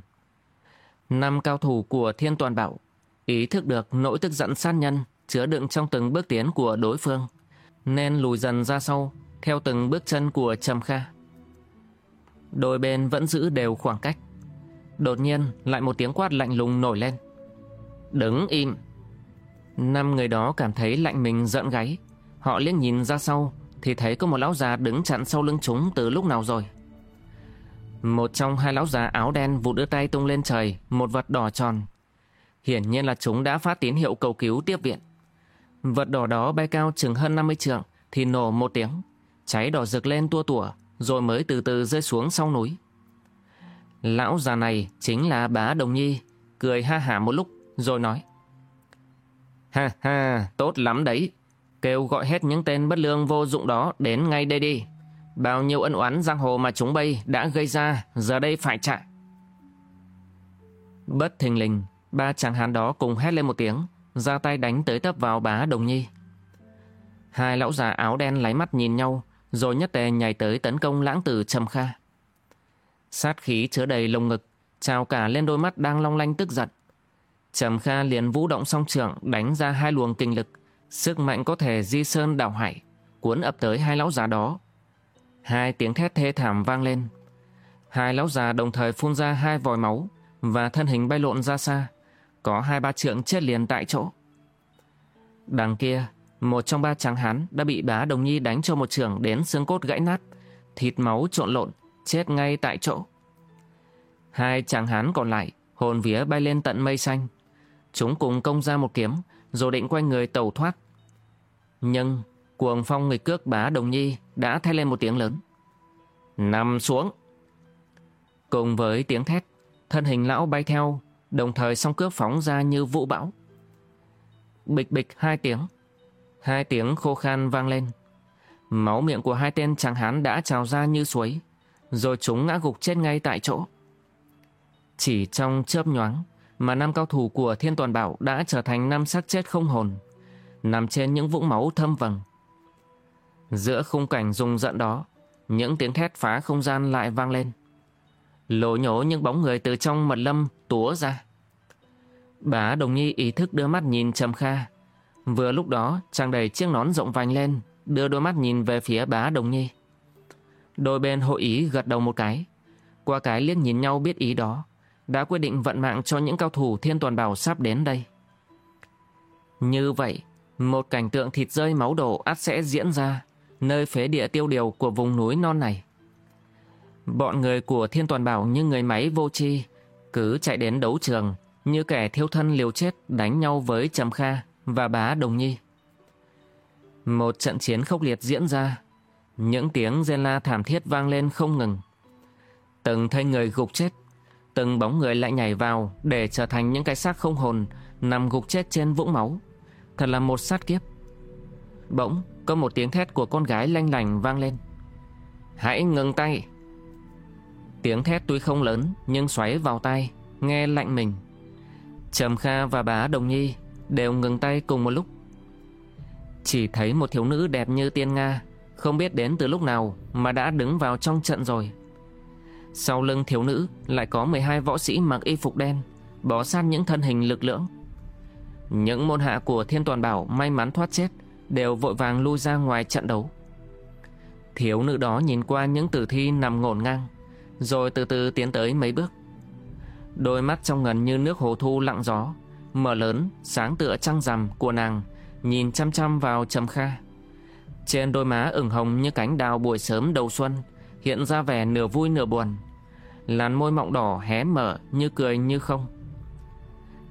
Năm cao thủ của Thiên Toàn Bảo ý thức được nỗi tức giận sát nhân chứa đựng trong từng bước tiến của đối phương, nên lùi dần ra sau theo từng bước chân của Trầm Kha. Đôi bên vẫn giữ đều khoảng cách. Đột nhiên lại một tiếng quát lạnh lùng nổi lên. Đứng im. Năm người đó cảm thấy lạnh mình giận gáy. Họ liếc nhìn ra sau thì thấy có một lão già đứng chặn sau lưng chúng từ lúc nào rồi. Một trong hai lão già áo đen vụt đưa tay tung lên trời, một vật đỏ tròn. Hiển nhiên là chúng đã phát tín hiệu cầu cứu tiếp viện. Vật đỏ đó bay cao chừng hơn 50 trượng thì nổ một tiếng. Cháy đỏ rực lên tua tủa, Rồi mới từ từ rơi xuống sau núi Lão già này chính là bá Đồng Nhi, Cười ha hả một lúc, Rồi nói Ha ha, tốt lắm đấy, Kêu gọi hết những tên bất lương vô dụng đó Đến ngay đây đi Bao nhiêu ân oán giang hồ mà chúng bay đã gây ra Giờ đây phải trả Bất thình lình Ba chàng hán đó cùng hét lên một tiếng ra tay đánh tới tấp vào bá Đồng Nhi Hai lão già áo đen lấy mắt nhìn nhau rồi nhất tề nhảy tới tấn công lãng tử Trầm Kha. Sát khí chứa đầy lồng ngực, trào cả lên đôi mắt đang long lanh tức giận. Trầm Kha liền vũ động song trưởng đánh ra hai luồng kinh lực, sức mạnh có thể di sơn đảo hải, cuốn ập tới hai lão già đó. Hai tiếng thét thê thảm vang lên. Hai lão già đồng thời phun ra hai vòi máu và thân hình bay lộn ra xa, có hai ba trượng chết liền tại chỗ. Đằng kia, một trong ba tráng hán đã bị bá đồng nhi đánh cho một trường đến xương cốt gãy nát, thịt máu trộn lộn, chết ngay tại chỗ. Hai tráng hán còn lại, hồn vía bay lên tận mây xanh. Chúng cùng công ra một kiếm, rồi định quay người tàu thoát. Nhưng, cuồng phong nghịch cước bá đồng nhi đã thay lên một tiếng lớn. Nằm xuống! Cùng với tiếng thét, thân hình lão bay theo, đồng thời song cước phóng ra như vũ bão. Bịch bịch hai tiếng, Hai tiếng khô khan vang lên. Máu miệng của hai tên tráng hán đã trào ra như suối, rồi chúng ngã gục chết ngay tại chỗ. Chỉ trong chớp nhoáng mà năm cao thủ của Thiên Toàn Bảo đã trở thành năm xác chết không hồn, nằm trên những vũng máu thâm vầng. Giữa khung cảnh rung rợn đó, những tiếng thét phá không gian lại vang lên. Lỗ nhổ những bóng người từ trong mật lâm túa ra. Bá Đồng Nhi ý thức đưa mắt nhìn Trầm Kha, Vừa lúc đó chàng đầy chiếc nón rộng vành lên đưa đôi mắt nhìn về phía bá Đồng Nhi. Đôi bên hội ý gật đầu một cái. Qua cái liếc nhìn nhau biết ý đó, đã quyết định vận mạng cho những cao thủ thiên toàn bảo sắp đến đây. Như vậy, một cảnh tượng thịt rơi máu đổ ắt sẽ diễn ra, nơi phế địa tiêu điều của vùng núi non này. Bọn người của thiên toàn bảo như người máy vô tri cứ chạy đến đấu trường, như kẻ thiêu thân liều chết đánh nhau với Trầm Kha và bá Đồng Nhi. Một trận chiến khốc liệt diễn ra, những tiếng rên la thảm thiết vang lên không ngừng. Từng thây người gục chết, từng bóng người lại nhảy vào để trở thành những cái xác không hồn nằm gục chết trên vũng máu. Thật là một sát kiếp. Bỗng có một tiếng thét của con gái lanh lành vang lên. Hãy ngừng tay! Tiếng thét tuy không lớn nhưng xoáy vào tay, nghe lạnh mình. Trầm Kha và bá Đồng Nhi đều ngừng tay cùng một lúc. Chỉ thấy một thiếu nữ đẹp như tiên Nga, không biết đến từ lúc nào mà đã đứng vào trong trận rồi. Sau lưng thiếu nữ lại có 12 võ sĩ mặc y phục đen, bó sát những thân hình lực lưỡng. Những môn hạ của Thiên Toàn Bảo may mắn thoát chết, đều vội vàng lui ra ngoài trận đấu. Thiếu nữ đó nhìn qua những tử thi nằm ngổn ngang, rồi từ từ tiến tới mấy bước. Đôi mắt trong ngần như nước hồ thu lặng gió, mở lớn, sáng tựa trăng rằm của nàng, nhìn chăm chăm vào Trầm Kha. Trên đôi má ửng hồng như cánh đào buổi sớm đầu xuân, hiện ra vẻ nửa vui nửa buồn. Làn môi mọng đỏ hé mở như cười như không.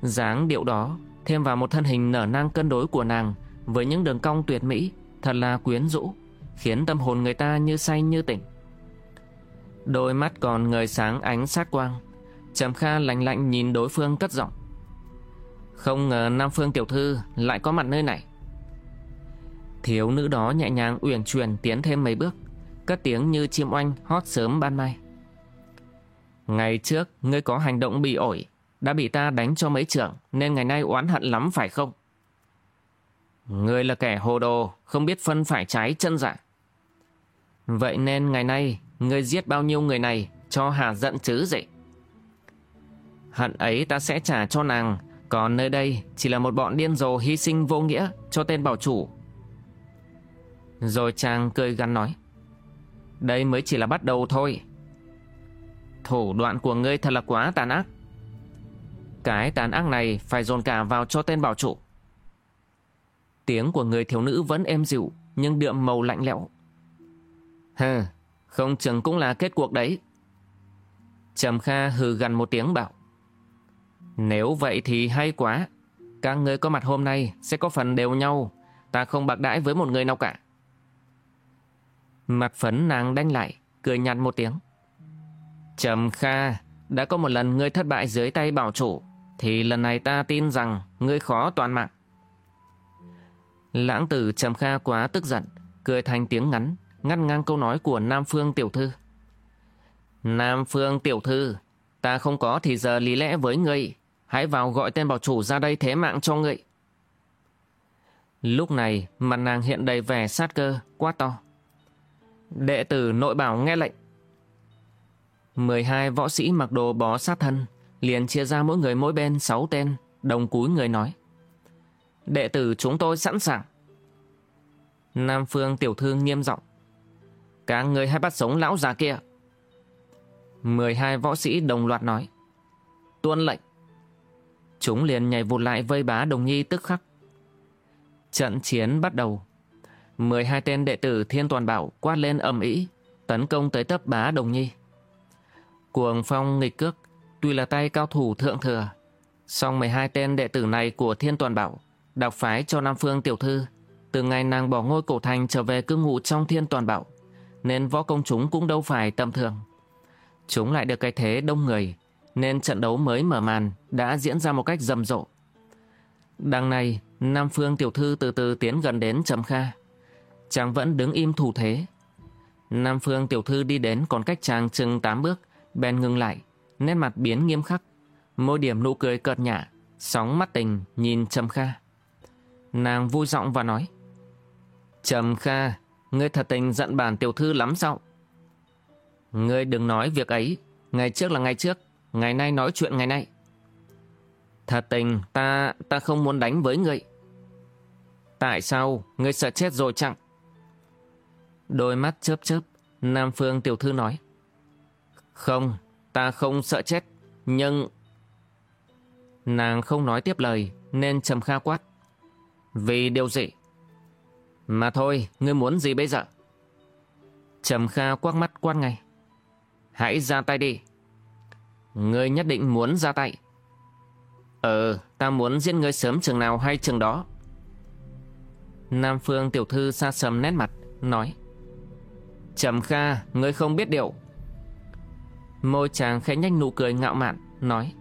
dáng điệu đó thêm vào một thân hình nở nang cân đối của nàng với những đường cong tuyệt mỹ, thật là quyến rũ, khiến tâm hồn người ta như say như tỉnh. Đôi mắt còn ngời sáng ánh sát quang, Trầm Kha lạnh lạnh nhìn đối phương cất giọng. Không ngờ Nam Phương tiểu thư lại có mặt nơi này. Thiếu nữ đó nhẹ nhàng uyển chuyển tiến thêm mấy bước, cất tiếng như chim oanh hót sớm ban mai. Ngày trước, ngươi có hành động bị ổi, đã bị ta đánh cho mấy trưởng, nên ngày nay oán hận lắm phải không? Người là kẻ hồ đồ, không biết phân phải trái chân dạ. Vậy nên ngày nay, ngươi giết bao nhiêu người này cho hà giận chứ gì? Hận ấy ta sẽ trả cho nàng, còn nơi đây chỉ là một bọn điên rồ hy sinh vô nghĩa cho tên bảo chủ. Rồi chàng cười gắn nói. Đây mới chỉ là bắt đầu thôi. Thủ đoạn của ngươi thật là quá tàn ác. Cái tàn ác này phải dồn cả vào cho tên bảo chủ. Tiếng của người thiếu nữ vẫn êm dịu, nhưng đượm màu lạnh lẽo. Hừ, không chừng cũng là kết cuộc đấy. Trầm Kha hừ gần một tiếng bảo. Nếu vậy thì hay quá. Các người có mặt hôm nay sẽ có phần đều nhau. Ta không bạc đãi với một người nào cả. Mặt phấn nàng đánh lại, cười nhạt một tiếng. Trầm Kha, đã có một lần ngươi thất bại dưới tay bảo chủ, thì lần này ta tin rằng ngươi khó toàn mạng. Lãng tử Trầm Kha quá tức giận, cười thành tiếng ngắn, ngăn ngang câu nói của Nam Phương Tiểu Thư. Nam Phương Tiểu Thư, ta không có thì giờ lý lẽ với ngươi, hãy vào gọi tên bảo chủ ra đây thế mạng cho ngươi. Lúc này, mặt nàng hiện đầy vẻ sát cơ, quá to. Đệ tử nội bảo nghe lệnh. 12 võ sĩ mặc đồ bó sát thân, liền chia ra mỗi người mỗi bên 6 tên, đồng cúi người nói. Đệ tử chúng tôi sẵn sàng. Nam Phương tiểu thư nghiêm giọng cả người hay bắt sống lão già kia. 12 võ sĩ đồng loạt nói. Tuân lệnh. Chúng liền nhảy vụt lại vây bá đồng nhi tức khắc. Trận chiến bắt đầu. 12 tên đệ tử Thiên Toàn Bảo quát lên ầm ĩ, tấn công tới tấp bá Đồng Nhi. Cuồng phong nghịch cước, tuy là tay cao thủ thượng thừa, song 12 tên đệ tử này của Thiên Toàn Bảo đọc phái cho Nam Phương tiểu thư, từ ngày nàng bỏ ngôi cổ thành trở về cư ngụ trong Thiên Toàn Bảo, nên võ công chúng cũng đâu phải tầm thường. Chúng lại được cái thế đông người, nên trận đấu mới mở màn đã diễn ra một cách rầm rộ. Đằng này, Nam Phương tiểu thư từ từ tiến gần đến Trầm Kha chàng vẫn đứng im thủ thế. Nam Phương tiểu thư đi đến còn cách chàng chừng tám bước, bèn ngừng lại, nét mặt biến nghiêm khắc, môi điểm nụ cười cợt nhả, sóng mắt tình nhìn Trầm Kha. Nàng vui giọng và nói, Trầm Kha, ngươi thật tình giận bản tiểu thư lắm sao? Ngươi đừng nói việc ấy, ngày trước là ngày trước, ngày nay nói chuyện ngày nay. Thật tình, ta, ta không muốn đánh với ngươi. Tại sao, ngươi sợ chết rồi chẳng? Đôi mắt chớp chớp, Nam Phương tiểu thư nói. Không, ta không sợ chết, nhưng... Nàng không nói tiếp lời, nên trầm kha quát. Vì điều gì? Mà thôi, ngươi muốn gì bây giờ? Trầm kha quắc mắt quát ngay. Hãy ra tay đi. Ngươi nhất định muốn ra tay. Ờ, ta muốn giết ngươi sớm chừng nào hay chừng đó. Nam Phương tiểu thư xa sầm nét mặt, nói. Trầm Kha, ngươi không biết điều. Môi chàng khẽ nhanh nụ cười ngạo mạn, nói.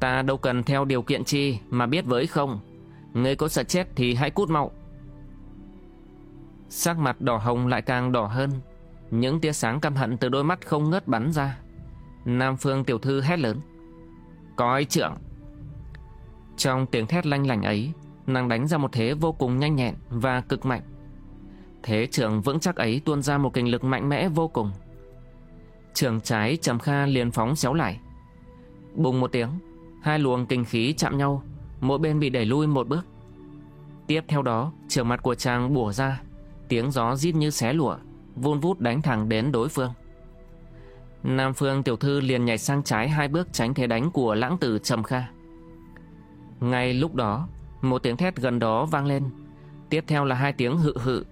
Ta đâu cần theo điều kiện chi mà biết với không. Ngươi có sợ chết thì hãy cút mau. Sắc mặt đỏ hồng lại càng đỏ hơn. Những tia sáng căm hận từ đôi mắt không ngớt bắn ra. Nam Phương tiểu thư hét lớn. Coi trưởng. Trong tiếng thét lanh lảnh ấy, nàng đánh ra một thế vô cùng nhanh nhẹn và cực mạnh. Thế trưởng vững chắc ấy tuôn ra một kinh lực mạnh mẽ vô cùng. Trường trái Trầm Kha liền phóng xéo lại. Bùng một tiếng, hai luồng kinh khí chạm nhau, mỗi bên bị đẩy lui một bước. Tiếp theo đó, trường mặt của chàng bủa ra, tiếng gió rít như xé lụa, vun vút đánh thẳng đến đối phương. Nam Phương tiểu thư liền nhảy sang trái hai bước tránh thế đánh của lãng tử Trầm Kha. Ngay lúc đó, một tiếng thét gần đó vang lên, tiếp theo là hai tiếng hự hự.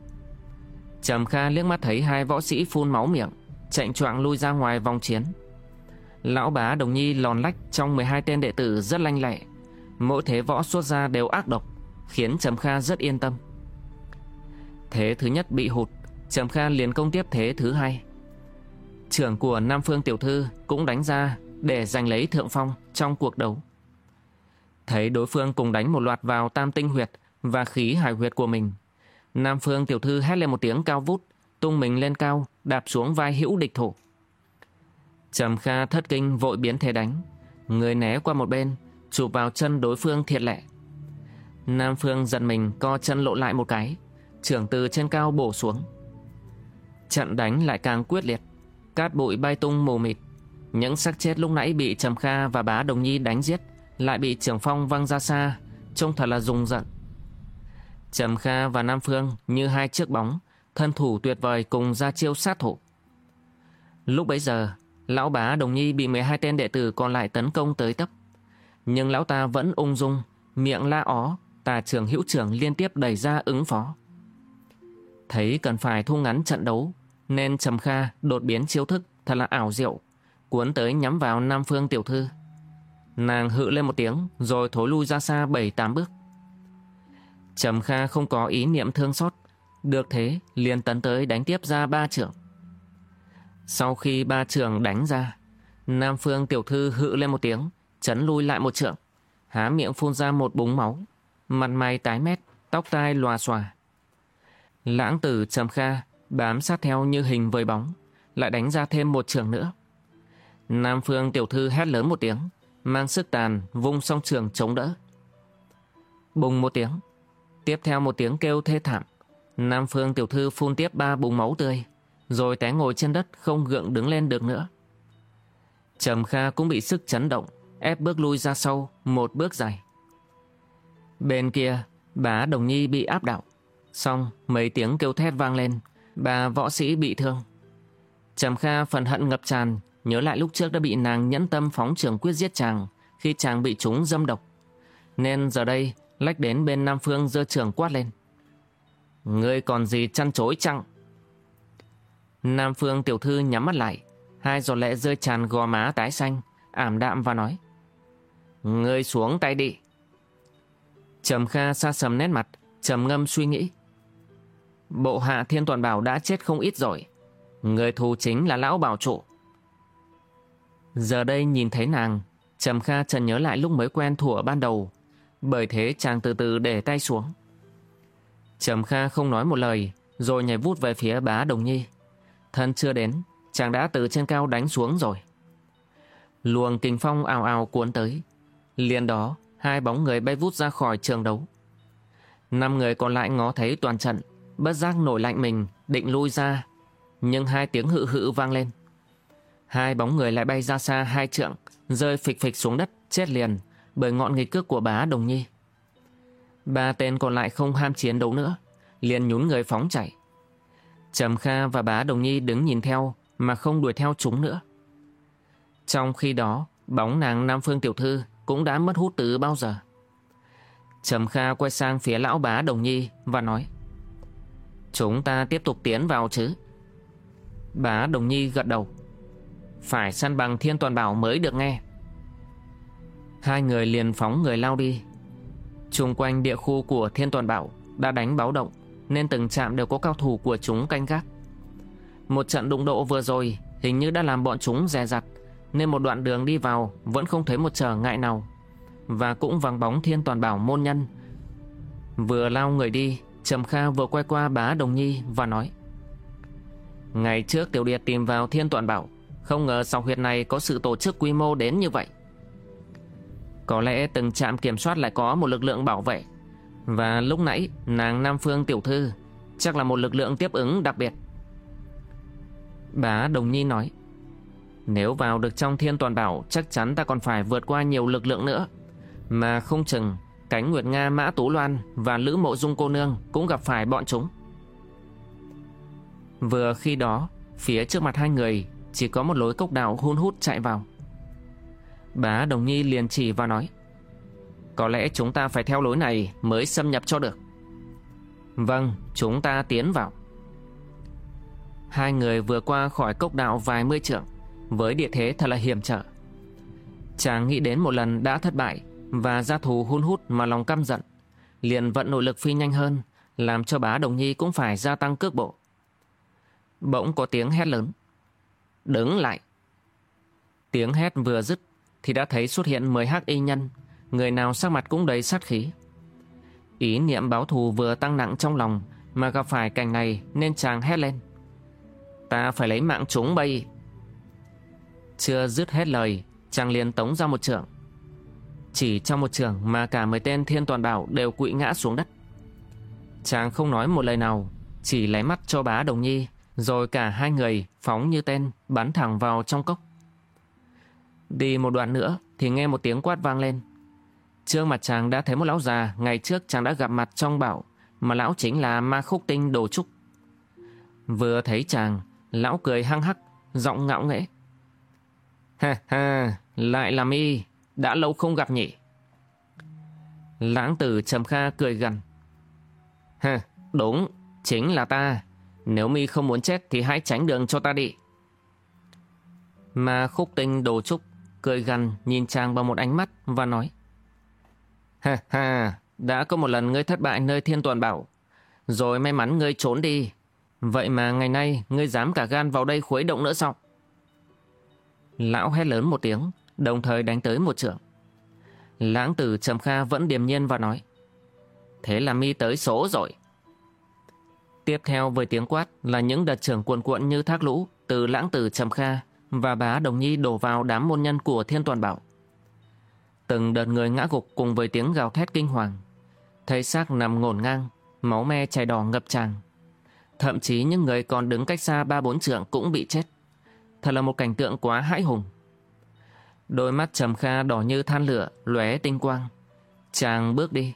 Trầm Kha liếc mắt thấy hai võ sĩ phun máu miệng, chạy choạng lui ra ngoài vòng chiến. Lão bá Đồng Nhi lòn lách trong 12 tên đệ tử rất lanh lẹ, mỗi thế võ xuất ra đều ác độc, khiến Trầm Kha rất yên tâm. Thế thứ nhất bị hụt, Trầm Kha liền công tiếp thế thứ hai. Trưởng của Nam Phương Tiểu Thư cũng đánh ra để giành lấy thượng phong trong cuộc đấu. Thấy đối phương cùng đánh một loạt vào tam tinh huyệt và khí hải huyệt của mình. Nam Phương Tiểu Thư hét lên một tiếng cao vút, tung mình lên cao, đạp xuống vai hữu địch thủ. Trầm Kha thất kinh vội biến thế đánh. Người né qua một bên, chụp vào chân đối phương thiệt lệ. Nam Phương giận mình co chân lộ lại một cái, trưởng từ trên cao bổ xuống. Trận đánh lại càng quyết liệt, cát bụi bay tung mù mịt. Những xác chết lúc nãy bị Trầm Kha và bá Đồng Nhi đánh giết lại bị trưởng phong văng ra xa, trông thật là rùng giận. Trầm Kha và Nam Phương như hai chiếc bóng, thân thủ tuyệt vời cùng ra chiêu sát thủ. Lúc bấy giờ, lão bá Đồng Nhi bị 12 tên đệ tử còn lại tấn công tới tấp. Nhưng lão ta vẫn ung dung, miệng la ó, tà trưởng hữu trưởng liên tiếp đẩy ra ứng phó. Thấy cần phải thu ngắn trận đấu, nên Trầm Kha đột biến chiêu thức thật là ảo diệu, cuốn tới nhắm vào Nam Phương tiểu thư. Nàng hự lên một tiếng rồi thối lui ra xa bảy tám bước. Trầm Kha không có ý niệm thương xót, được thế liền tấn tới đánh tiếp ra ba trưởng. Sau khi ba trưởng đánh ra, Nam Phương tiểu thư hự lên một tiếng, chấn lui lại một trượng, há miệng phun ra một búng máu, mặt mày tái mét, tóc tai lòa xòa. Lãng tử Trầm Kha bám sát theo như hình với bóng, lại đánh ra thêm một trường nữa. Nam Phương tiểu thư hét lớn một tiếng, mang sức tàn vung song trường chống đỡ. Bùng một tiếng, tiếp theo một tiếng kêu thê thảm, Nam Phương tiểu thư phun tiếp ba bùng máu tươi, rồi té ngồi trên đất không gượng đứng lên được nữa. Trầm Kha cũng bị sức chấn động, ép bước lui ra sau một bước dài. Bên kia, bà Đồng Nhi bị áp đảo, xong mấy tiếng kêu thét vang lên, bà võ sĩ bị thương. Trầm Kha phần hận ngập tràn, Nhớ lại lúc trước đã bị nàng nhẫn tâm phóng trường quyết giết chàng khi chàng bị chúng dâm độc. Nên giờ đây lách đến bên Nam Phương dơ trường quát lên. Ngươi còn gì chăn chối chăng? Nam Phương tiểu thư nhắm mắt lại, hai giọt lệ rơi tràn gò má tái xanh, ảm đạm và nói. Ngươi xuống tay đi. Trầm Kha xa sầm nét mặt, trầm ngâm suy nghĩ. Bộ hạ thiên toàn bảo đã chết không ít rồi. Người thù chính là lão bảo trụ. Giờ đây nhìn thấy nàng, Trầm Kha trần nhớ lại lúc mới quen thủa ban đầu, bởi thế chàng từ từ để tay xuống. Trầm Kha không nói một lời, rồi nhảy vút về phía bá Đồng Nhi. Thân chưa đến, chàng đã từ trên cao đánh xuống rồi. Luồng kinh phong ào ào cuốn tới. Liền đó, hai bóng người bay vút ra khỏi trường đấu. Năm người còn lại ngó thấy toàn trận, bất giác nổi lạnh mình, định lui ra. Nhưng hai tiếng hự hự vang lên. Hai bóng người lại bay ra xa hai trượng, rơi phịch phịch xuống đất, chết liền, bởi ngọn nghịch cước của bá Đồng Nhi. Ba tên còn lại không ham chiến đấu nữa, liền nhún người phóng chạy. Trầm Kha và bá Đồng Nhi đứng nhìn theo mà không đuổi theo chúng nữa. Trong khi đó, bóng nàng Nam Phương Tiểu Thư cũng đã mất hút từ bao giờ. Trầm Kha quay sang phía lão bá Đồng Nhi và nói, Chúng ta tiếp tục tiến vào chứ? Bá Đồng Nhi gật đầu, Phải săn bằng thiên toàn bảo mới được nghe. Hai người liền phóng người lao đi. Trung quanh địa khu của thiên toàn bảo Đã đánh báo động, Nên từng trạm đều có cao thủ của chúng canh gác. Một trận đụng độ vừa rồi Hình như đã làm bọn chúng dè dặt nên một đoạn đường đi vào Vẫn không thấy một trở ngại nào. Và cũng vắng bóng thiên toàn bảo môn nhân. Vừa lao người đi, Trầm Kha vừa quay qua bá Đồng Nhi và nói, Ngày trước Tiểu Điệt tìm vào Thiên Toàn Bảo, Không ngờ sau huyệt này có sự tổ chức quy mô đến như vậy. Có lẽ từng trạm kiểm soát lại có một lực lượng bảo vệ. Và lúc nãy, nàng Nam Phương Tiểu Thư Chắc là một lực lượng tiếp ứng đặc biệt. Bá Đồng Nhi nói nếu vào được trong Thiên Toàn Bảo Chắc chắn ta còn phải vượt qua nhiều lực lượng nữa Mà không chừng Cánh Nguyệt Nga Mã Tú Loan và Lữ Mộ Dung cô nương cũng gặp phải bọn chúng. Vừa khi đó, phía trước mặt hai người chỉ có một lối cốc đạo hun hút chạy vào. Bá Đồng Nhi liền chỉ và nói Có lẽ chúng ta phải theo lối này mới xâm nhập cho được. Vâng, chúng ta tiến vào. Hai người vừa qua khỏi cốc đạo vài mươi trượng, với địa thế thật là hiểm trở. Chàng nghĩ đến một lần đã thất bại và gia thù hun hút mà lòng căm giận, liền vận nội lực phi nhanh hơn, làm cho bá đồng nhi cũng phải gia tăng cước bộ. Bỗng có tiếng hét lớn. Đứng lại! Tiếng hét vừa dứt thì đã thấy xuất hiện mười hắc y nhân, người nào sắc mặt cũng đầy sát khí. Ý niệm báo thù vừa tăng nặng trong lòng mà gặp phải cảnh này nên chàng hét lên. Ta phải lấy mạng chúng bây chưa dứt hết lời chàng liền tống ra một trường chỉ trong một trường mà cả mười tên thiên toàn bảo đều quỵ ngã xuống đất. Chàng không nói một lời nào, chỉ lấy mắt cho bá đồng nhi, rồi cả hai người phóng như tên bắn thẳng vào trong cốc. Đi một đoạn nữa thì nghe một tiếng quát vang lên. Trương mặt chàng đã thấy một lão già ngày trước chàng đã gặp mặt trong bảo, mà lão chính là ma khúc tinh đồ trúc. Vừa thấy chàng, lão cười hăng hắc, giọng ngạo nghễ. Ha ha, lại là mi, đã lâu không gặp nhỉ? Lãng tử trầm kha cười gần. Ha đúng, chính là ta. Nếu mi không muốn chết thì hãy tránh đường cho ta đi. Mà khúc tinh đồ trúc Cười gần nhìn chàng bằng một ánh mắt và nói. Ha ha, đã có một lần ngươi thất bại nơi thiên toàn bảo. Rồi may mắn ngươi trốn đi. Vậy mà ngày nay ngươi dám cả gan vào đây khuấy động nữa sao? Lão hét lớn một tiếng đồng thời đánh tới một trưởng. Lãng tử Trầm Kha vẫn điềm nhiên và nói Thế là mi tới số rồi. Tiếp theo với tiếng quát là những đợt trưởng cuộn cuộn như thác lũ từ lãng tử Trầm Kha và bá Đồng Nhi đổ vào đám môn nhân của Thiên Toàn Bảo. Từng đợt người ngã gục cùng với tiếng gào thét kinh hoàng. Thấy xác nằm ngổn ngang, máu me chảy đỏ ngập tràn. Thậm chí những người còn đứng cách xa ba bốn trượng cũng bị chết. Thật là một cảnh tượng quá hãi hùng. Đôi mắt trầm kha đỏ như than lửa, lóe tinh quang. Chàng bước đi.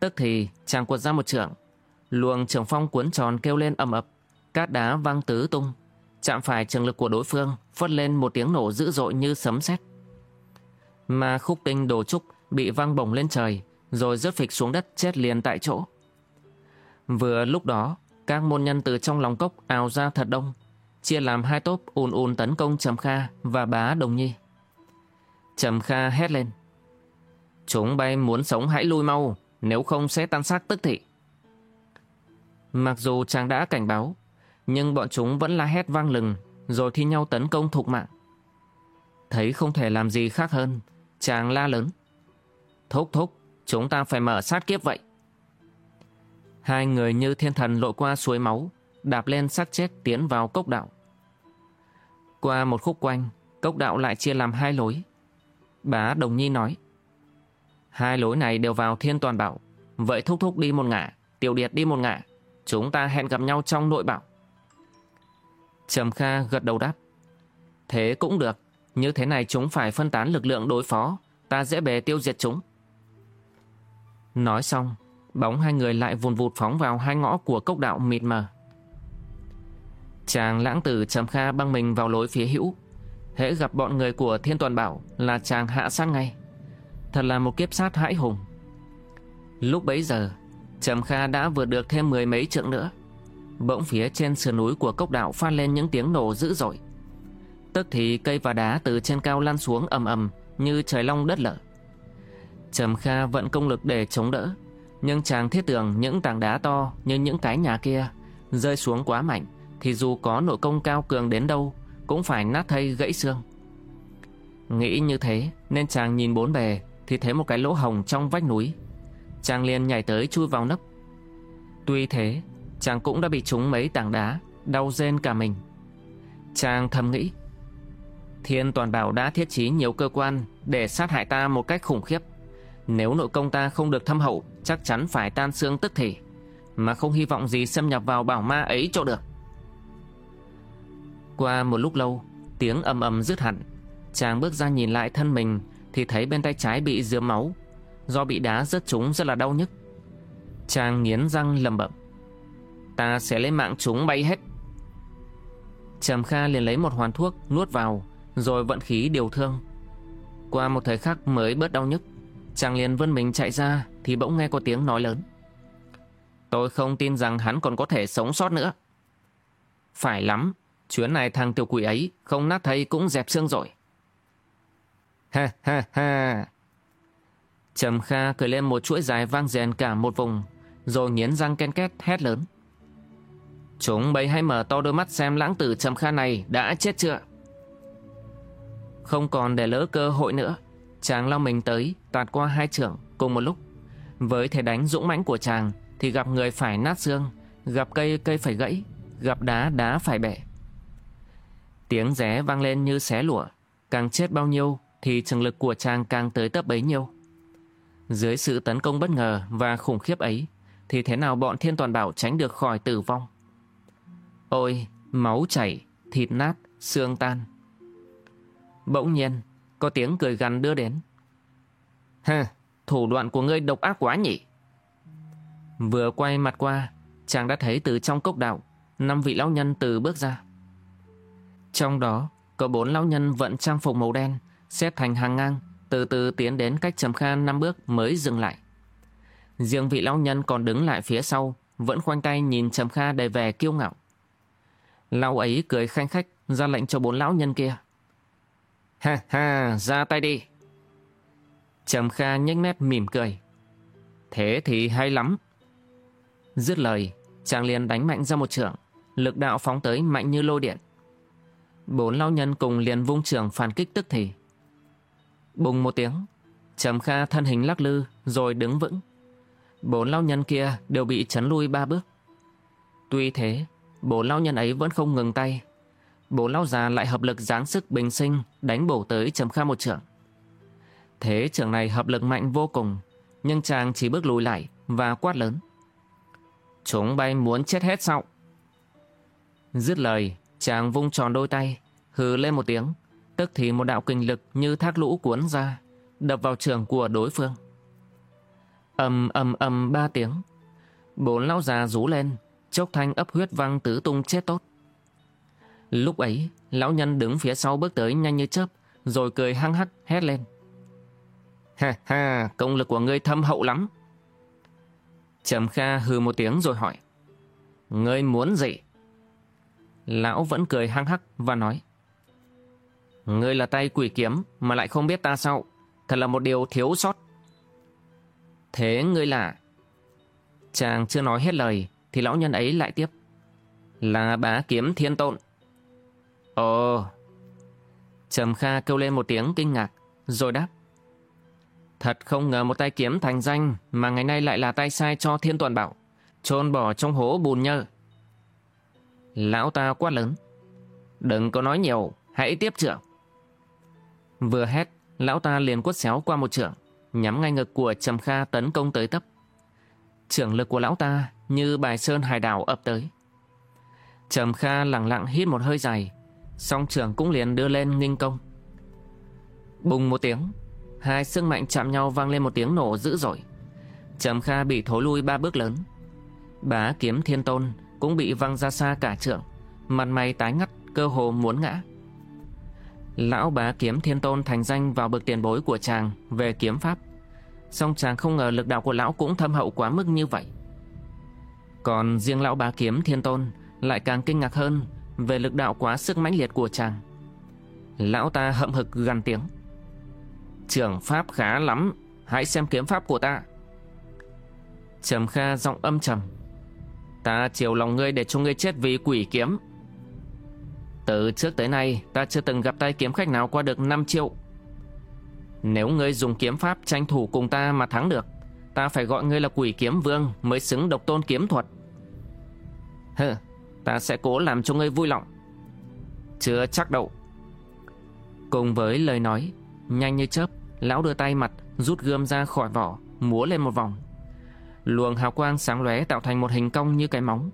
Tức thì chàng quật ra một trượng. Luồng trường phong cuốn tròn kêu lên ầm ập. Cát đá văng tứ tung. Chạm phải trường lực của đối phương, phất lên một tiếng nổ dữ dội như sấm sét. Mà khúc tinh đồ trúc bị văng bổng lên trời, rồi rớt phịch xuống đất chết liền tại chỗ. Vừa lúc đó, các môn nhân từ trong lòng cốc ào ra thật đông, chia làm hai tốp ùn ùn tấn công Trầm Kha và bá Đồng Nhi. Trầm Kha hét lên. Chúng bay muốn sống hãy lui mau, nếu không sẽ tan xác tức thị. Mặc dù chàng đã cảnh báo, nhưng bọn chúng vẫn la hét vang lừng, rồi thi nhau tấn công thục mạng. Thấy không thể làm gì khác hơn, chàng la lớn. Thúc thúc, chúng ta phải mở sát kiếp vậy. Hai người như thiên thần lội qua suối máu, đạp lên xác chết tiến vào cốc đạo. Qua một khúc quanh, cốc đạo lại chia làm hai lối. Bá Đồng Nhi nói, hai lối này đều vào thiên toàn bảo, vậy thúc thúc đi một ngả, tiểu điệt đi một ngả, chúng ta hẹn gặp nhau trong nội bảo. Trầm Kha gật đầu đáp, thế cũng được, như thế này chúng phải phân tán lực lượng đối phó, ta dễ bề tiêu diệt chúng. Nói xong, bóng hai người lại vùn vụt phóng vào hai ngõ của cốc đạo mịt mờ. Chàng lãng tử Trầm Kha băng mình vào lối phía hữu. Hễ gặp bọn người của Thiên Toàn Bảo Là chàng hạ sát ngay. Thật là một kiếp sát hãi hùng. Lúc bấy giờ, Trầm Kha đã vượt được thêm mười mấy trượng nữa. Bỗng phía trên sườn núi của cốc đạo phát lên những tiếng nổ dữ dội. Tức thì cây và đá từ trên cao lăn xuống ầm ầm Như trời long đất lở. Trầm Kha vận công lực để chống đỡ, Nhưng chàng thiết tưởng những tảng đá to Như những cái nhà kia Rơi xuống quá mạnh. Thì dù có nội công cao cường đến đâu, Cũng phải nát thây gãy xương. Nghĩ như thế, Nên chàng nhìn bốn bề, Thì thấy một cái lỗ hồng trong vách núi. Chàng liền nhảy tới chui vào nấp Tuy thế, Chàng cũng đã bị trúng mấy tảng đá, Đau rên cả mình. Chàng thầm nghĩ, Thiên toàn bảo đã thiết trí nhiều cơ quan Để sát hại ta một cách khủng khiếp. Nếu nội công ta không được thâm hậu, Chắc chắn phải tan xương tức thì, Mà không hy vọng gì xâm nhập vào bảo ma ấy cho được. Qua một lúc lâu, Tiếng ầm ầm dứt hẳn. Chàng bước ra nhìn lại thân mình Thì thấy bên tay trái bị dứa máu, Do bị đá rớt trúng rất là đau nhức. Chàng nghiến răng lầm bẩm, Ta sẽ lấy mạng chúng bay hết. Trầm Kha liền lấy một hoàn thuốc nuốt vào, Rồi vận khí điều thương. Qua một thời khắc mới bớt đau nhức, Chàng liền vươn mình chạy ra Thì bỗng nghe có tiếng nói lớn, Tôi không tin rằng hắn còn có thể sống sót nữa. Phải lắm Chuyến này thằng tiểu quỷ ấy Không nát thấy cũng dẹp xương rồi. Ha ha ha. Trầm Kha cười lên một chuỗi dài vang rèn cả một vùng, Rồi nghiến răng ken két, hét lớn. Chúng bấy hay mở to đôi mắt xem lãng tử Trầm Kha này đã chết chưa? Không còn để lỡ cơ hội nữa. Chàng lao mình tới, Tạt qua hai trưởng cùng một lúc. Với thể đánh dũng mãnh của chàng Thì gặp người phải nát xương, Gặp cây cây phải gãy, Gặp đá đá phải bẻ. Tiếng ré vang lên như xé lụa Càng chết bao nhiêu Thì trường lực của chàng càng tới tấp bấy nhiêu dưới sự tấn công bất ngờ và khủng khiếp ấy, thì thế nào bọn thiên toàn bảo tránh được khỏi tử vong? Ôi, máu chảy, thịt nát, xương tan. Bỗng nhiên, có tiếng cười gằn đưa đến. Ha, thủ đoạn của ngươi độc ác quá nhỉ? Vừa quay mặt qua, chàng đã thấy từ trong cốc đạo, năm vị lão nhân từ bước ra. Trong đó, có bốn lão nhân vận trang phục màu đen, xếp thành hàng ngang, từ từ tiến đến cách Trầm Kha năm bước mới dừng lại. Riêng vị lão nhân còn đứng lại phía sau, vẫn khoanh tay nhìn Trầm Kha đầy vẻ kiêu ngạo. Lão ấy cười khanh khách ra lệnh cho bốn lão nhân kia. Ha ha, ra tay đi. Trầm Kha nhếch mép mỉm cười. Thế thì hay lắm. Dứt lời, chàng liền đánh mạnh ra một trường, lực đạo phóng tới mạnh như lôi điện. Bốn lão nhân cùng liền vung trường phản kích tức thì. Bùng một tiếng, Trầm Kha thân hình lắc lư rồi đứng vững. Bốn lão nhân kia đều bị chấn lui ba bước. Tuy thế, bốn lão nhân ấy vẫn không ngừng tay. Bốn lão già lại hợp lực giáng sức bình sinh đánh bổ tới Trầm Kha một trưởng. Thế trưởng này hợp lực mạnh vô cùng, nhưng chàng chỉ bước lùi lại và quát lớn. Chúng bay muốn chết hết sao? Dứt lời, chàng vung tròn đôi tay, hừ lên một tiếng, Tức thì một đạo kinh lực như thác lũ cuốn ra, đập vào trường của đối phương. ầm ầm ầm ba tiếng. Bốn lão già rú lên, chốc thanh ấp huyết văng tứ tung chết tốt. Lúc ấy, lão nhân đứng phía sau bước tới nhanh như chớp, rồi cười hăng hắc hét lên. Ha ha, công lực của ngươi thâm hậu lắm. Trầm Kha hừ một tiếng rồi hỏi. Ngươi muốn gì? Lão vẫn cười hăng hắc và nói. Ngươi là tay quỷ kiếm mà lại không biết ta sao. Thật là một điều thiếu sót. Thế ngươi là... Chàng chưa nói hết lời thì lão nhân ấy lại tiếp. Là bá kiếm thiên tôn. Ồ... Trầm Kha kêu lên một tiếng kinh ngạc, rồi đáp. Thật không ngờ một tay kiếm thành danh mà ngày nay lại là tay sai cho thiên toàn bảo, trôn bỏ trong hố bùn nhơ. Lão ta quát lớn. Đừng có nói nhiều, hãy tiếp trưởng. Vừa hét, lão ta liền quất xéo qua một trưởng, nhắm ngay ngực của Trầm Kha tấn công tới tấp. Trưởng lực của lão ta như bài sơn hải đảo ập tới. Trầm Kha lặng lặng hít một hơi dài, song trưởng cũng liền đưa lên nghinh công. Bùng một tiếng, hai sức mạnh chạm nhau vang lên một tiếng nổ dữ dội. Trầm Kha bị thối lui ba bước lớn. Bá kiếm thiên tôn cũng bị văng ra xa cả trưởng, Mặt mày tái ngắt Cơ hồ muốn ngã. Lão bá kiếm thiên tôn thành danh vào bậc tiền bối của chàng Về kiếm pháp Song chàng không ngờ lực đạo của lão cũng thâm hậu quá mức như vậy. Còn riêng lão bá kiếm thiên tôn Lại càng kinh ngạc hơn Về lực đạo quá sức mãnh liệt của chàng. Lão ta hậm hực gằn tiếng. Trưởng pháp khá lắm Hãy xem kiếm pháp của ta. Trầm Kha giọng âm trầm. Ta chiều lòng ngươi để cho ngươi chết vì quỷ kiếm. Từ trước tới nay, Ta chưa từng gặp tay kiếm khách nào qua được 5 triệu Nếu ngươi dùng kiếm pháp tranh thủ cùng ta mà thắng được, Ta phải gọi ngươi là quỷ kiếm vương Mới xứng độc tôn kiếm thuật. Hừ, Ta sẽ cố làm cho ngươi vui lòng. Chưa chắc đâu. Cùng với lời nói, Nhanh như chớp, Lão đưa tay mặt Rút gươm ra khỏi vỏ, Múa lên một vòng. Luồng hào quang sáng lóe tạo thành một hình cong như cái móng.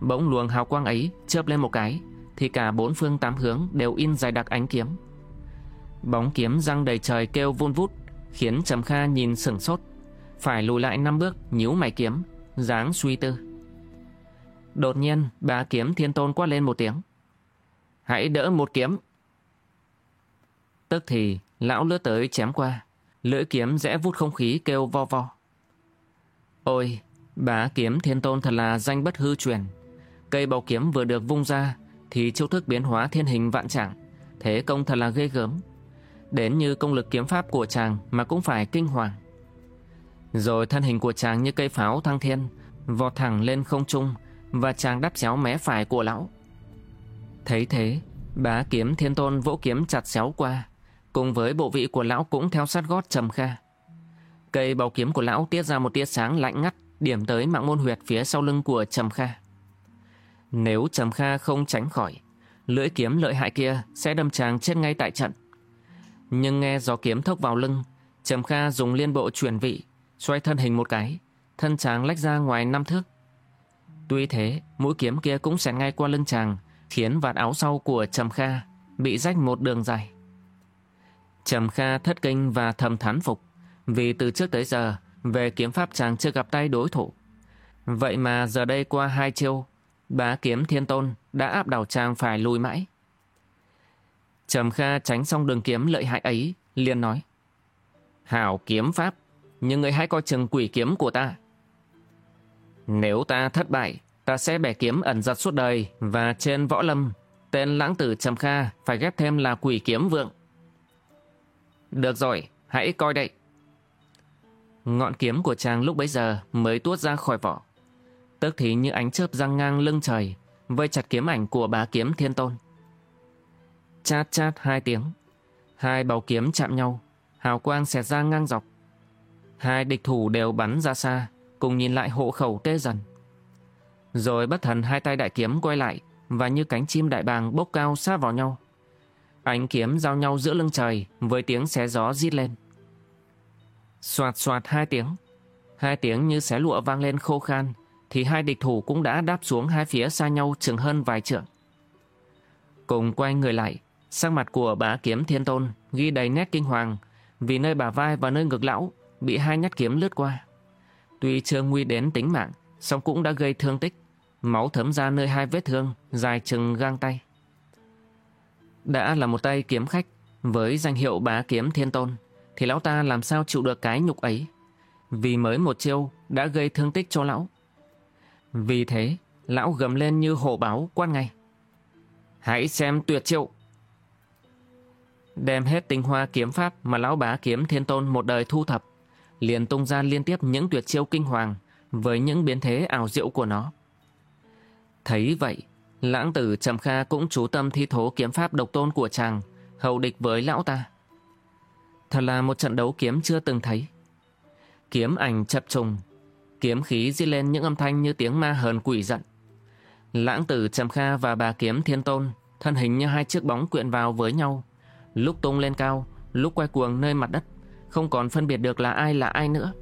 Bỗng luồng hào quang ấy chớp lên một cái, Thì cả bốn phương tám hướng đều in dài đặc ánh kiếm. Bóng kiếm răng đầy trời kêu vun vút, Khiến Trầm Kha nhìn sửng sốt, Phải lùi lại năm bước nhíu mày kiếm, dáng suy tư. Đột nhiên bá kiếm thiên tôn quát lên một tiếng. Hãy đỡ một kiếm. Tức thì, lão lướt tới chém qua, Lưỡi kiếm rẽ vút không khí kêu vo vo. Ôi, bá kiếm thiên tôn thật là danh bất hư truyền. Cây bầu kiếm vừa được vung ra thì chiêu thức biến hóa thiên hình vạn trạng. Thế công thật là ghê gớm. Đến như công lực kiếm pháp của chàng mà cũng phải kinh hoàng. Rồi thân hình của chàng như cây pháo thăng thiên, vọt thẳng lên không trung và chàng đắp xéo mé phải của lão. Thấy thế, bá kiếm thiên tôn vỗ kiếm chặt xéo qua, cùng với bộ vị của lão cũng theo sát gót trầm kha. Cây bầu kiếm của lão tiết ra một tia sáng lạnh ngắt, điểm tới mạng môn huyệt phía sau lưng của Trầm Kha. Nếu Trầm Kha không tránh khỏi, lưỡi kiếm lợi hại kia sẽ đâm chàng chết ngay tại trận. Nhưng nghe gió kiếm thốc vào lưng, Trầm Kha dùng liên bộ chuyển vị, xoay thân hình một cái, thân chàng lách ra ngoài năm thước. Tuy thế, mũi kiếm kia cũng xẹt ngay qua lưng chàng, khiến vạt áo sau của Trầm Kha bị rách một đường dài. Trầm Kha thất kinh và thầm thán phục. Vì từ trước tới giờ, về kiếm pháp chàng chưa gặp tay đối thủ. Vậy mà giờ đây qua hai chiêu, bá kiếm thiên tôn đã áp đảo chàng phải lùi mãi. Trầm Kha tránh xong đường kiếm lợi hại ấy, liền nói. Hảo kiếm pháp, nhưng người hãy coi chừng quỷ kiếm của ta. Nếu ta thất bại, ta sẽ bẻ kiếm ẩn giật suốt đời và trên võ lâm, tên lãng tử Trầm Kha phải ghép thêm là quỷ kiếm vượng. Được rồi, hãy coi đây. Ngọn kiếm của chàng lúc bấy giờ mới tuốt ra khỏi vỏ. Tức thì như ánh chớp răng ngang lưng trời, vây chặt kiếm ảnh của bá kiếm thiên tôn. Chát chát hai tiếng, hai bầu kiếm chạm nhau, hào quang xẹt ra ngang dọc. Hai địch thủ đều bắn ra xa, cùng nhìn lại hộ khẩu tê dần. Rồi bất thần hai tay đại kiếm quay lại, và như cánh chim đại bàng bốc cao sát vào nhau. Ánh kiếm giao nhau giữa lưng trời với tiếng xé gió rít lên. Xoạt xoạt hai tiếng. Hai tiếng như xé lụa vang lên khô khan, thì hai địch thủ cũng đã đáp xuống hai phía xa nhau chừng hơn vài trượng. Cùng quay người lại, sắc mặt của bá kiếm thiên tôn ghi đầy nét kinh hoàng vì nơi bà vai và nơi ngực lão bị hai nhát kiếm lướt qua. Tuy chưa nguy đến tính mạng, song cũng đã gây thương tích, máu thấm ra nơi hai vết thương dài chừng gang tay. Đã là một tay kiếm khách với danh hiệu bá kiếm thiên tôn, thì lão ta làm sao chịu được cái nhục ấy. Vì mới một chiêu đã gây thương tích cho lão. Vì thế, lão gầm lên như hổ báo quan ngay. Hãy xem tuyệt chiêu. Đem hết tinh hoa kiếm pháp mà lão bá kiếm thiên tôn một đời thu thập, liền tung ra liên tiếp những tuyệt chiêu kinh hoàng với những biến thế ảo diệu của nó. Thấy vậy, lãng tử Trầm Kha cũng chú tâm thi thố kiếm pháp độc tôn của chàng, hầu địch với lão ta. Thật là một trận đấu kiếm chưa từng thấy. Kiếm ảnh chập trùng, kiếm khí di lên những âm thanh như tiếng ma hờn quỷ giận. Lãng tử Trầm Kha và bà kiếm thiên tôn, thân hình như hai chiếc bóng quyện vào với nhau, lúc tung lên cao, lúc quay cuồng nơi mặt đất, không còn phân biệt được là ai là ai nữa.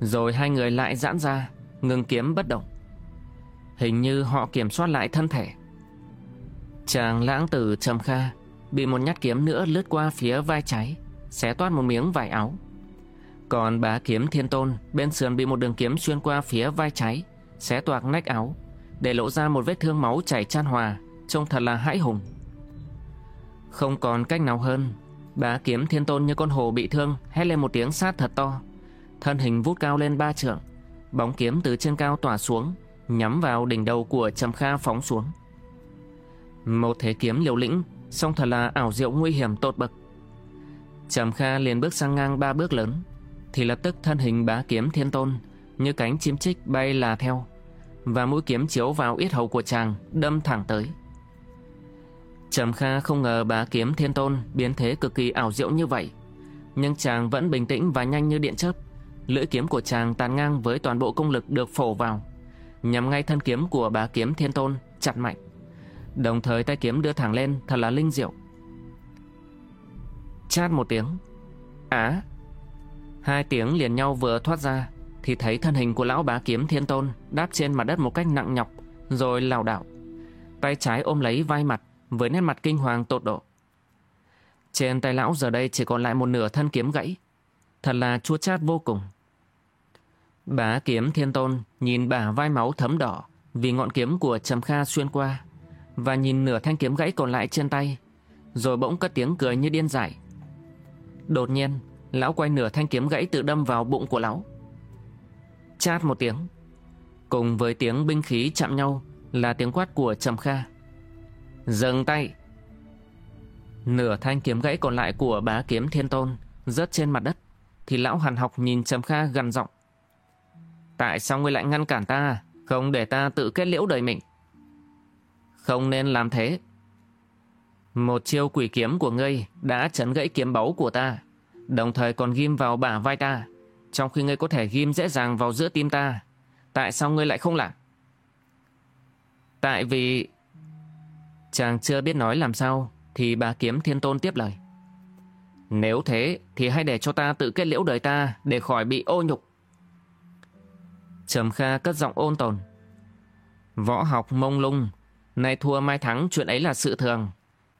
Rồi hai người lại giãn ra, ngừng kiếm bất động. Hình như họ kiểm soát lại thân thể. Chàng lãng tử Trầm Kha bị một nhát kiếm nữa lướt qua phía vai trái xé toát một miếng vải áo. Còn bá kiếm thiên tôn bên sườn bị một đường kiếm xuyên qua phía vai trái, xé toạc nách áo, Để lộ ra một vết thương máu chảy chan hòa Trông thật là hãi hùng. Không còn cách nào hơn Bá kiếm thiên tôn như con hồ bị thương Hét lên một tiếng sát thật to. Thân hình vút cao lên ba trượng Bóng kiếm từ trên cao tỏa xuống Nhắm vào đỉnh đầu của Trầm Kha phóng xuống. Một thế kiếm liều lĩnh Song thật là ảo diệu nguy hiểm tột bậc. Trầm Kha liền bước sang ngang ba bước lớn. Thì lập tức thân hình bá kiếm thiên tôn, Như cánh chim chích bay là theo, Và mũi kiếm chiếu vào yết hầu của chàng, Đâm thẳng tới. Trầm Kha không ngờ bá kiếm thiên tôn Biến thế cực kỳ ảo diệu như vậy, Nhưng chàng vẫn bình tĩnh và nhanh như điện chớp. Lưỡi kiếm của chàng tàn ngang với toàn bộ công lực được phổ vào, nhằm ngay thân kiếm của bá kiếm thiên tôn Chặt mạnh. Đồng thời tay kiếm đưa thẳng lên, thật là linh diệu. Chát một tiếng. Á. Hai tiếng liền nhau vừa thoát ra, Thì thấy thân hình của lão bá kiếm thiên tôn Đáp trên mặt đất một cách nặng nhọc, Rồi lảo đảo. Tay trái ôm lấy vai mặt, Với nét mặt kinh hoàng tột độ. Trên tay lão giờ đây chỉ còn lại một nửa thân kiếm gãy. Thật là chua chát vô cùng. Bá kiếm thiên tôn Nhìn bả vai máu thấm đỏ Vì ngọn kiếm của Trầm Kha xuyên qua, Và nhìn nửa thanh kiếm gãy còn lại trên tay, Rồi bỗng cất tiếng cười như điên dại. Đột nhiên, Lão quay nửa thanh kiếm gãy tự đâm vào bụng của lão. Chát một tiếng. Cùng với tiếng binh khí chạm nhau Là tiếng quát của Trầm Kha. Dừng tay. Nửa thanh kiếm gãy còn lại của bá kiếm thiên tôn Rớt trên mặt đất, Thì lão hàn học nhìn Trầm Kha gần giọng. Tại sao ngươi lại ngăn cản ta? Không để ta tự kết liễu đời mình. Không nên làm thế một chiêu quỷ kiếm của ngươi đã chấn gãy kiếm báu của ta, đồng thời còn ghim vào bả vai ta, trong khi ngươi có thể ghim dễ dàng vào giữa tim ta. Tại sao ngươi lại không làm? Tại vì... Chàng chưa biết nói làm sao, thì bà kiếm thiên tôn tiếp lời. Nếu thế, thì hãy để cho ta tự kết liễu đời ta để khỏi bị ô nhục. Trầm Kha cất giọng ôn tồn. Võ học mông lung, nay thua mai thắng chuyện ấy là sự thường.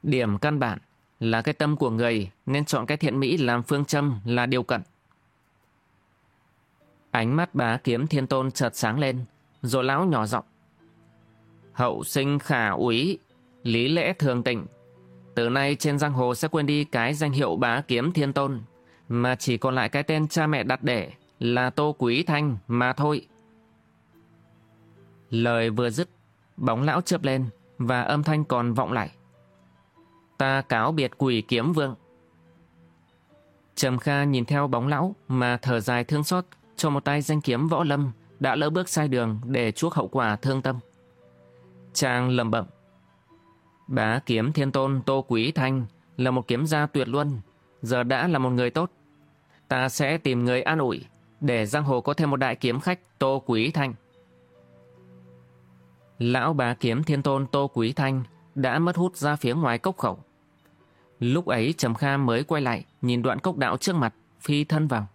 Điểm căn bản là cái tâm của người nên chọn cái thiện mỹ làm phương châm là điều cận. Ánh mắt bá kiếm thiên tôn chợt sáng lên, rồi lão nhỏ giọng. Hậu sinh khả úy, lý lẽ thường tình. Từ nay trên giang hồ sẽ quên đi cái danh hiệu bá kiếm thiên tôn, mà chỉ còn lại cái tên cha mẹ đặt để là Tô Quý Thanh mà thôi. Lời vừa dứt, bóng lão chớp lên và âm thanh còn vọng lại. Ta cáo biệt quỷ kiếm vương. Trầm Kha nhìn theo bóng lão mà thở dài thương xót cho một tay danh kiếm võ lâm đã lỡ bước sai đường để chuốc hậu quả thương tâm. Chàng lầm bẩm. Bá kiếm thiên tôn Tô Quý Thanh là một kiếm gia tuyệt luân, giờ đã là một người tốt. Ta sẽ tìm người an ủi để giang hồ có thêm một đại kiếm khách Tô Quý Thanh. Lão bá kiếm thiên tôn Tô Quý Thanh đã mất hút ra phía ngoài cốc khẩu. Lúc ấy Trầm Kha mới quay lại, nhìn đoạn cốc đạo trước mặt, phi thân vào.